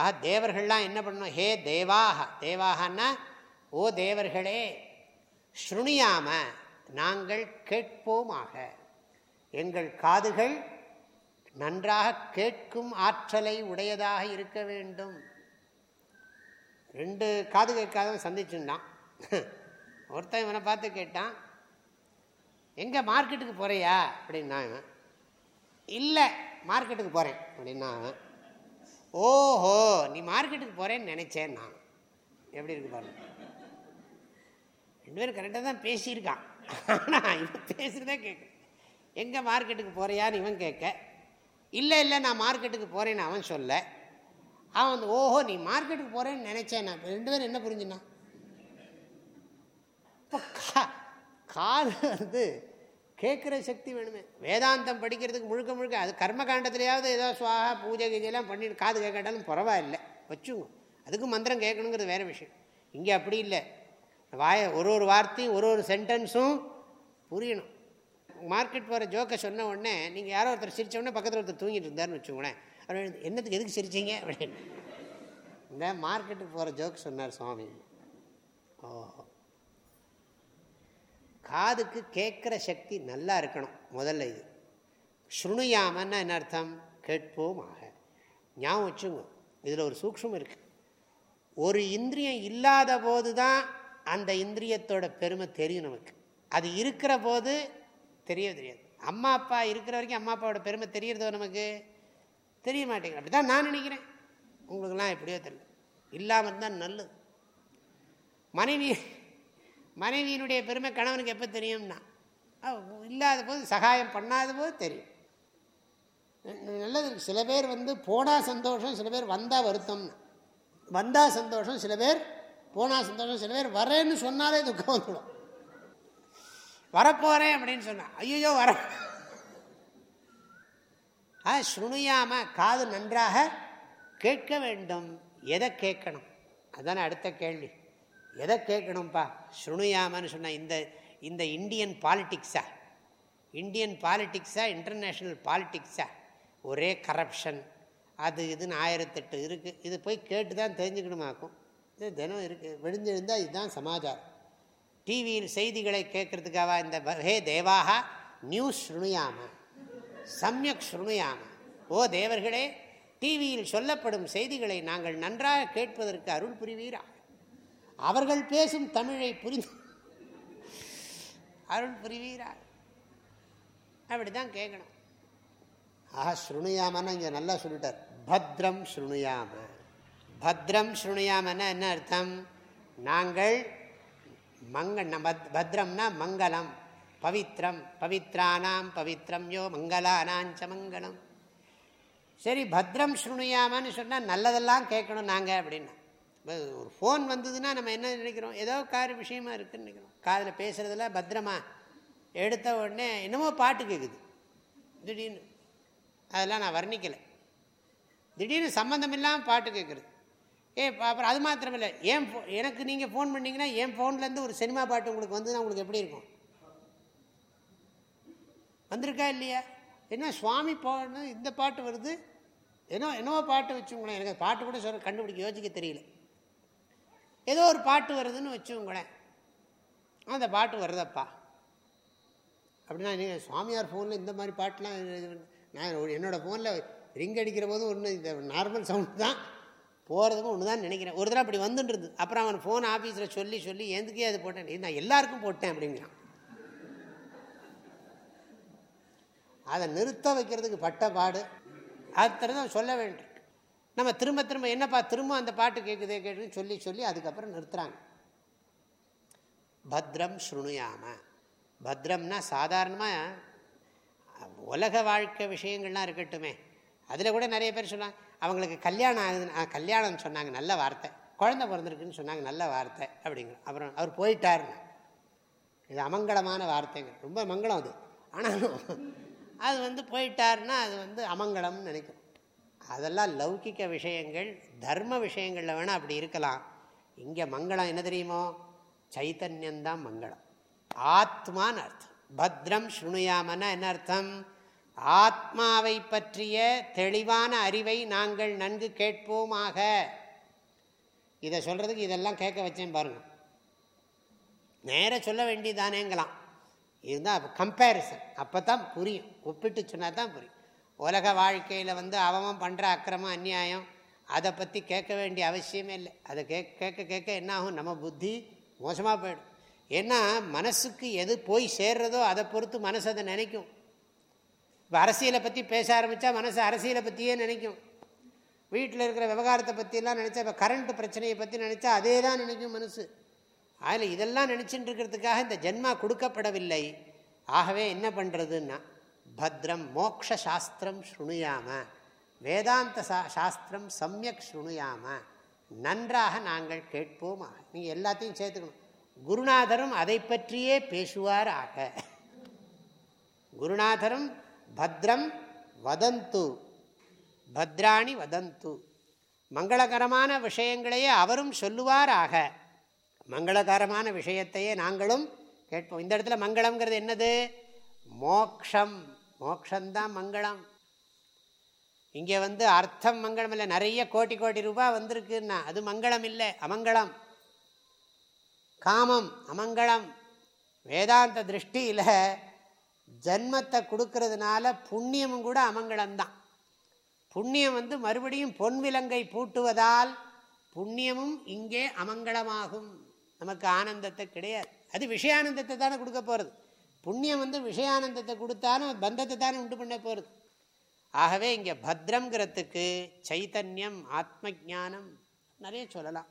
ஆக தேவர்கள்லாம் என்ன பண்ணணும்? ஹே தேவாக தேவாகன்னா ஓ தேவர்களே ஸ்ருணியாம நாங்கள் கேட்போமாக. எங்கள் காதுகள் நன்றாக கேட்கும் ஆற்றலை உடையதாக இருக்க வேண்டும். ரெண்டு காது கேட்காதவன் சந்திச்சுட்டான். ஒருத்தன் இவனை பார்த்து கேட்டான் எங்கே மார்க்கெட்டுக்கு போகிறியா அப்படின்னா இவன். இல்லை மார்க்கெட்டுக்கு போகிறேன் அப்படின்னா அவன் ஓஹோ நீ மார்க்கெட்டுக்கு போகிறேன்னு நினச்சேன் நான். எப்படி இருக்கு பாருங்க ரெண்டு பேரும் கரெக்டாக தான் பேசியிருக்கான். ஆனால் இவன் பேசுகிறதே கேட்க எங்கே மார்க்கெட்டுக்கு போகிறியான்னு இவன் கேட்க இல்லை இல்லை நான் மார்க்கெட்டுக்கு போகிறேன்னு அவன் சொல்ல. அவன் வந்து ஓஹோ நீ மார்க்கெட்டுக்கு போகிறேன்னு நினச்சேன் நான். ரெண்டு பேரும் என்ன புரிஞ்சுனா இப்போ கா காது வந்து கேட்குற சக்தி வேணுமே. வேதாந்தம் படிக்கிறதுக்கு முழுக்க முழுக்க அது கர்மகாண்டத்துலையாவது ஏதோ சுவாகா பூஜை கீஜெல்லாம் பண்ணிட்டு காது கேட்கட்டாலும் பரவாயில்லை. வச்சுங்க. அதுக்கு மந்திரம் கேட்கணுங்கிறது வேறு விஷயம். இங்கே அப்படி இல்லை. வாய ஒரு ஒரு வார்த்தையும் ஒரு ஒரு சென்டென்ஸும் புரியணும். மார்க்கெட் போகிற ஜோக்கை சொன்ன உடனே நீங்கள் யாரோ ஒருத்தர் சிரித்த உடனே பக்கத்தில் ஒருத்தர் தூங்கிட்டு இருந்தார்னு வச்சுக்கோங்களேன். அவர் என்னத்துக்கு எதுக்கு சிரிச்சிங்க? அப்படின்னு. இந்த மார்க்கெட்டுக்கு போகிற ஜோக் சொன்னார் சுவாமி. ஓஹோ. காதுக்கு கேட்குற சக்தி நல்லா இருக்கணும் முதல்ல இது. ஸ்ருணுயாமன்னா என்ன அர்த்தம்? கேட்போமாக. ஞாபகம் வச்சுங்க இதில் ஒரு சூக்ஷம் இருக்குது ஒரு இந்திரியம் இல்லாத போது தான் அந்த இந்திரியத்தோட பெருமை தெரியும் நமக்கு. அது இருக்கிற போது தெரிய தெரியாது. அம்மா அப்பா இருக்கிற வரைக்கும் அம்மா அப்பாவோட பெருமை தெரியறதோ நமக்கு? தெரிய மாட்டேங்குது. அப்படி தான் நான் நினைக்கிறேன். உங்களுக்கெல்லாம் எப்படியோ தெரியல. இல்லாமல் இருந்தால் நல்லது. மனைவி மனைவியினுடைய பெருமை கணவனுக்கு எப்போ தெரியும்னா? இல்லாத போது சகாயம் பண்ணாத போது தெரியும். நல்லது சில பேர் வந்து போனால் சந்தோஷம் சில பேர் வந்தால் வருத்தம்னு. வந்தால் சந்தோஷம் சில பேர் போனால் சந்தோஷம் சில பேர் வரேன்னு சொன்னாலே துக்கம் வந்துடும். வரப்போகிறேன் அப்படின்னு சொன்னான் ஐயோ வர. ஆ ஸ்ருணுயாம காது நன்றாக கேட்க வேண்டும். எதை கேட்கணும்? அதுதானே அடுத்த கேள்வி. எதை கேட்கணும்ப்பா ஸ்ருணுயாமன்னு சொன்ன இந்த இந்த இந்தியன் பாலிட்டிக்ஸா இந்தியன் பாலிட்டிக்ஸா இன்டர்நேஷ்னல் பாலிட்டிக்ஸா ஒரே கரப்ஷன் அது இதுன்னு ஆயிரத்தெட்டு இருக்குது இது போய் கேட்டு தான் தெரிஞ்சுக்கணுமாக்கும். இது தினம் இருக்குது விழுந்திருந்தால் இதுதான் சமாச்சாரம். டிவியில் செய்திகளை கேட்கறதுக்காக இந்த ஹே தேவாக? நியூஸ் ஸ்ருணுயாம? சமயக் ஸ்ருணுயாம? ஓ தேவர்களே டிவியில் சொல்லப்படும் செய்திகளை நாங்கள் நன்றாக கேட்பதற்கு அருள் புரிவீரா? அவர்கள் பேசும் தமிழை புரிந்து அருள் புரிவீரா அப்படி தான் கேட்கணும் ஆஹா ஸ்ருணுயாமன்னு இங்கே நல்லா சொல்லிட்டார். பத்ரம் ஸ்ருணுயாம. பத்ரம் ஸ்ருணுயாமன்னா என்ன அர்த்தம்? நாங்கள் மங்க பத்ரம்னா மங்களம் பவித்ரம் பவித்ரானாம் பவித்ரம் யோ மங்களானாஞ்ச மங்களம். சரி பத்ரம் ஸ்ருணுயாமன்னு சொன்னால் நல்லதெல்லாம் கேட்கணும் நாங்கள் அப்படின்னா. ஒரு ஃபோன் வந்ததுன்னா நம்ம என்ன நினைக்கிறோம்? ஏதோ கார் விஷயமா இருக்குன்னு நினைக்கிறோம். காதில் பேசுகிறதுல பத்திரமா எடுத்த உடனே என்னமோ பாட்டு கேட்குது திடீர்னு. அதெல்லாம் நான் வர்ணிக்கலை. திடீர்னு சம்மந்தம் இல்லாமல் பாட்டு கேட்குறது ஏ அப்புறம் அது மாத்திரமில்லை. ஏன் ஃபோ எனக்கு நீங்கள் ஃபோன் பண்ணிங்கன்னா என் ஃபோன்லேருந்து ஒரு சினிமா பாட்டு உங்களுக்கு வந்ததுன்னா உங்களுக்கு எப்படி இருக்கும்? வந்திருக்கா இல்லையா? என்ன சுவாமி போன இந்த பாட்டு வருது? ஏன்னோ என்னவோ பாட்டு வச்சுங்களேன் எனக்கு பாட்டு கூட சொல்ல கண்டுபிடிக்க யோசிக்க தெரியல. ஏதோ ஒரு பாட்டு வருதுன்னு வச்சுங்களேன் அந்த பாட்டு வருதப்பா. அப்படின்னா நீங்கள் சுவாமியார் ஃபோனில் இந்த மாதிரி பாட்டுலாம் நான் என்னோடய ஃபோனில் ரிங் அடிக்கிற போது ஒன்று இந்த நார்மல் சவுண்டு தான். போகிறதுக்கும் ஒன்று தான் நினைக்கிறேன். ஒரு தடவை அப்படி வந்துன்றது அப்புறம் அவன் ஃபோன் ஆஃபீஸில் சொல்லி சொல்லி எதுக்கே அது போட்டேன்? நான் எல்லாருக்கும் போட்டேன் அப்படிங்கிறான். அதை நிறுத்த வைக்கிறதுக்கு பட்ட பாடு. அத்தனை தான் சொல்ல வேண்டும் நம்ம திரும்ப திரும்ப என்னப்பா திரும்ப அந்த பாட்டு கேட்குதே கேட்டுன்னு சொல்லி சொல்லி அதுக்கப்புறம் நிறுத்துறாங்க. பத்ரம் ஸ்ருணுயாம. பத்ரம்னா சாதாரணமாக உலக வாழ்க்கை விஷயங்கள்லாம் இருக்கட்டுமே. அதில் கூட நிறைய பேர் சொன்னாங்க அவங்களுக்கு கல்யாணம் ஆகுது கல்யாணம் சொன்னாங்க நல்ல வார்த்தை. குழந்த பிறந்திருக்குன்னு சொன்னாங்க நல்ல வார்த்தை. அப்படிங்கிற அப்புறம் அவர் போயிட்டாருன்னு இது அமங்கலமான வார்த்தைங்க. ரொம்ப மங்களம் அது. ஆனாலும் அது வந்து போயிட்டாருன்னா அது வந்து அமங்கலம்னு நினைக்கும். அதெல்லாம் லௌகிக்க விஷயங்கள் தர்ம விஷயங்களில் வேணால் அப்படி இருக்கலாம். இங்கே மங்களம் என்ன தெரியுமோ? சைத்தன்யந்தான் மங்களம். ஆத்மான்னு அர்த்தம். பத்ரம் ஸ்ருணுயாமன்னா என்ன அர்த்தம்? ஆத்மாவை பற்றிய தெளிவான அறிவை நாங்கள் நன்கு கேட்போமாக. இதை சொல்கிறதுக்கு இதெல்லாம் கேட்க வச்சேன் பாருங்கள் நேர சொல்ல வேண்டியதானேங்களாம். இதுதான் கம்பேரிசன் அப்போ தான் புரியும். ஒப்பிட்டு சொன்னால் தான் புரியும். உலக வாழ்க்கையில் வந்து அவமம் பண்ணுற அக்கிரமம் அந்நியாயம் அதை பற்றி கேட்க வேண்டிய அவசியமே இல்லை. அதை கேட்க கேட்க கேட்க என்ன ஆகும் நம்ம புத்தி மோசமாக போயிடும். ஏன்னா மனசுக்கு எது போய் சேர்றதோ அதை பொறுத்து மனசு அதை நினைக்கும். இப்போ அரசியலை பற்றி பேச ஆரம்பித்தா மனசு அரசியலை பற்றியே நினைக்கும். வீட்டில் இருக்கிற விவகாரத்தை பற்றியெல்லாம் நினச்சா இப்போ கரண்ட் பிரச்சனையை பற்றி நினச்சா அதே தான் நினைக்கும் மனசு. அதில் இதெல்லாம் நினச்சிட்டு இருக்கிறதுக்காக இந்த ஜென்மா கொடுக்கப்படவில்லை. ஆகவே என்ன பண்ணுறதுன்னா பத்ரம் மோக்ஷாஸ்திரம் ஸ்ருணுயாம. வேதாந்த சா சாஸ்திரம் சமயக் ஸ்ருணுயாம. நன்றாக நாங்கள் கேட்போமா. நீங்கள் எல்லாத்தையும் சேர்த்துக்கணும். குருநாதரும் அதை பற்றியே பேசுவார் ஆக. குருநாதரும் பத்ரம் வதந்து. பத்ராணி வதந்து. மங்களகரமான விஷயங்களையே அவரும் சொல்லுவார் ஆக. மங்களகரமான விஷயத்தையே நாங்களும் கேட்போம். இந்த இடத்துல மங்களம்ங்கிறது என்னது? மோக்ஷம். மோக்ஷந்தான் மங்களம். இங்கே வந்து அர்த்தம் மங்களம் இல்லை நிறைய கோடி கோடி ரூபாய் வந்திருக்குன்னா அது மங்களம் இல்லை அமங்கலம் காமம் அமங்கலம் வேதாந்த திருஷ்டியில் ஜன்மத்தை கொடுக்கறதுனால புண்ணியமும் கூட அமங்கலம்தான் புண்ணியம் வந்து மறுபடியும் பொன் விலங்கை பூட்டுவதால் புண்ணியமும் இங்கே அமங்கலமாகும் நமக்கு ஆனந்தத்தை கிடையாது. அது விஷயானந்தத்தை தானே கொடுக்க போகிறது புண்ணியம் வந்து விஷயானந்தத்தை கொடுத்தாலும் பந்தத்தை தானே உண்டு பண்ண போகிறது ஆகவே இங்கே பத்ரங்கிறதுக்கு சைத்தன்யம் ஆத்ம ஜானம் நிறைய சொல்லலாம்.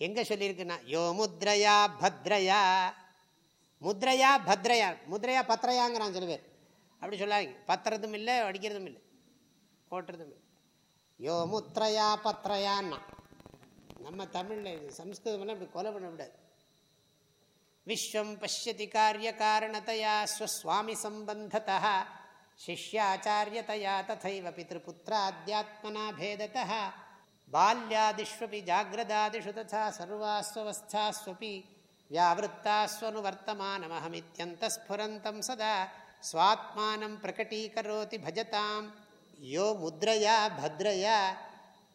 எங்கே சொல்லியிருக்குன்னா யோ முத்ரையா பத்ரையா? முத்ரையா பத்ரையா? முத்ரையா பத்ரையாங்கிறான் சில பேர். அப்படி சொல்லாங்க பத்துறதும் இல்லை அடிக்கிறதும் இல்லை போட்டுறதும் இல்லை. யோ முத்ரையா பத்ரையான்னா நம்ம தமிழில் சம்ஸ்கிருதமெல்லாம் இப்படி கொலை பண்ண விடாது विश्वं पश्यति कार्यकारणतया स्वस्वामिसम्बन्धतः, शिष्याचार्यतया तथैव पितृपुत्राद्यात्मना भेदतः बाल्यादिष्वपि जाग्रदादिषु तथा सर्वास्वस्थास्वपि व्यावृत्तास्वनुवर्तमानमहमित्यन्तस्फुरन्तं सदा स्वात्मानं प्रकटीकरोति भजतां। यो मुद्रया, भद्रया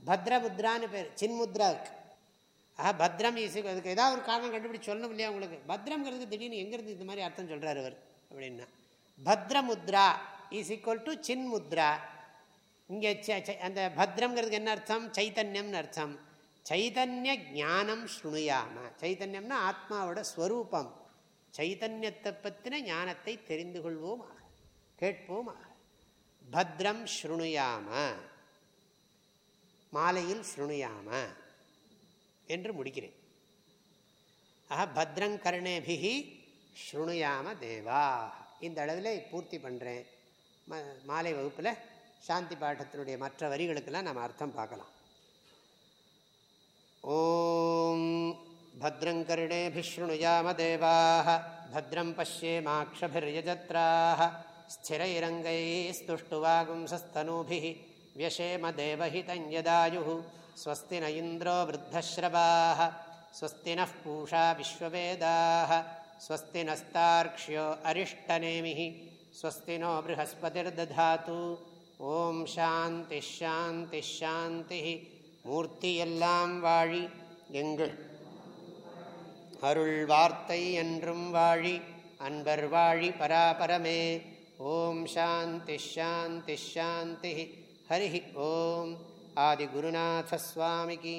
भद्रमुद्रान् पेर् चिन्मुद्रा ஆஹா பத்ரம் இசை அதுக்கு ஏதாவது ஒரு காரணம் கண்டுபிடிச்சு சொல்லணும் இல்லையா உங்களுக்கு? பத்ரம்ங்கிறதுக்கு திடீர்னு எங்கேருந்து இந்த மாதிரி அர்த்தம் சொல்கிறார் அவர் அப்படின்னா. பத்ரமுத்ரா இஸ் ஈக்குவல் டு சின்முத்ரா. இங்கே அந்த பத்ரம்ங்கிறதுக்கு என்ன அர்த்தம்? சைத்தன்யம்னு அர்த்தம். சைதன்ய ஜானம் ஸ்ருணுயாம. சைத்தன்யம்னா ஆத்மாவோட ஸ்வரூபம். சைத்தன்யத்தை பற்றின ஞானத்தை தெரிந்து கொள்வோமாக கேட்போமாக பத்ரம் ஸ்ருணுயாம. மாலையில் ஸ்ருணுயாம. என்று முடிக்கிறேன் ஆஹா பத்ரங்கர்ணேபிகி ஸ்ருணுயாம தேவா இந்த அளவில் பூர்த்தி பண்ணுறேன் மாலை வகுப்பில் சாந்தி பாட்டத்தினுடைய மற்ற வரிகளுக்கெல்லாம் நம்ம அர்த்தம் பார்க்கலாம் ஓம் भद्रङ्कर्णेभिशृणुयाम देवाः भद्रं पश्येमाक्षभिर्यजत्राः स्थिरैरङ्गैस्तुष्टुवागुंसस्तनूभिः व्यशेम देवहितं यदायुः स्वस्ति न इन्द्रो वृद्धश्रवाः स्वस्ति नः पूषा विश्ववेदाः स्वस्ति नस्तार्क्ष्यो अरिष्टनेमिः स्वस्ति नो बृहस्पतिर्दधातु ॐ शान्तिश्शान्तिश्शान्तिः மூர்த்தியெல்லாம் வாழி எங்கள் அருள் வார்த்தை என்றும் வாழி அன்பர் வாழி பராபரமே ஓம் சாந்தி ஷாந்தி ஷாந்தி ஹரி ஓம் आदिगुरुनाथस्वामिकी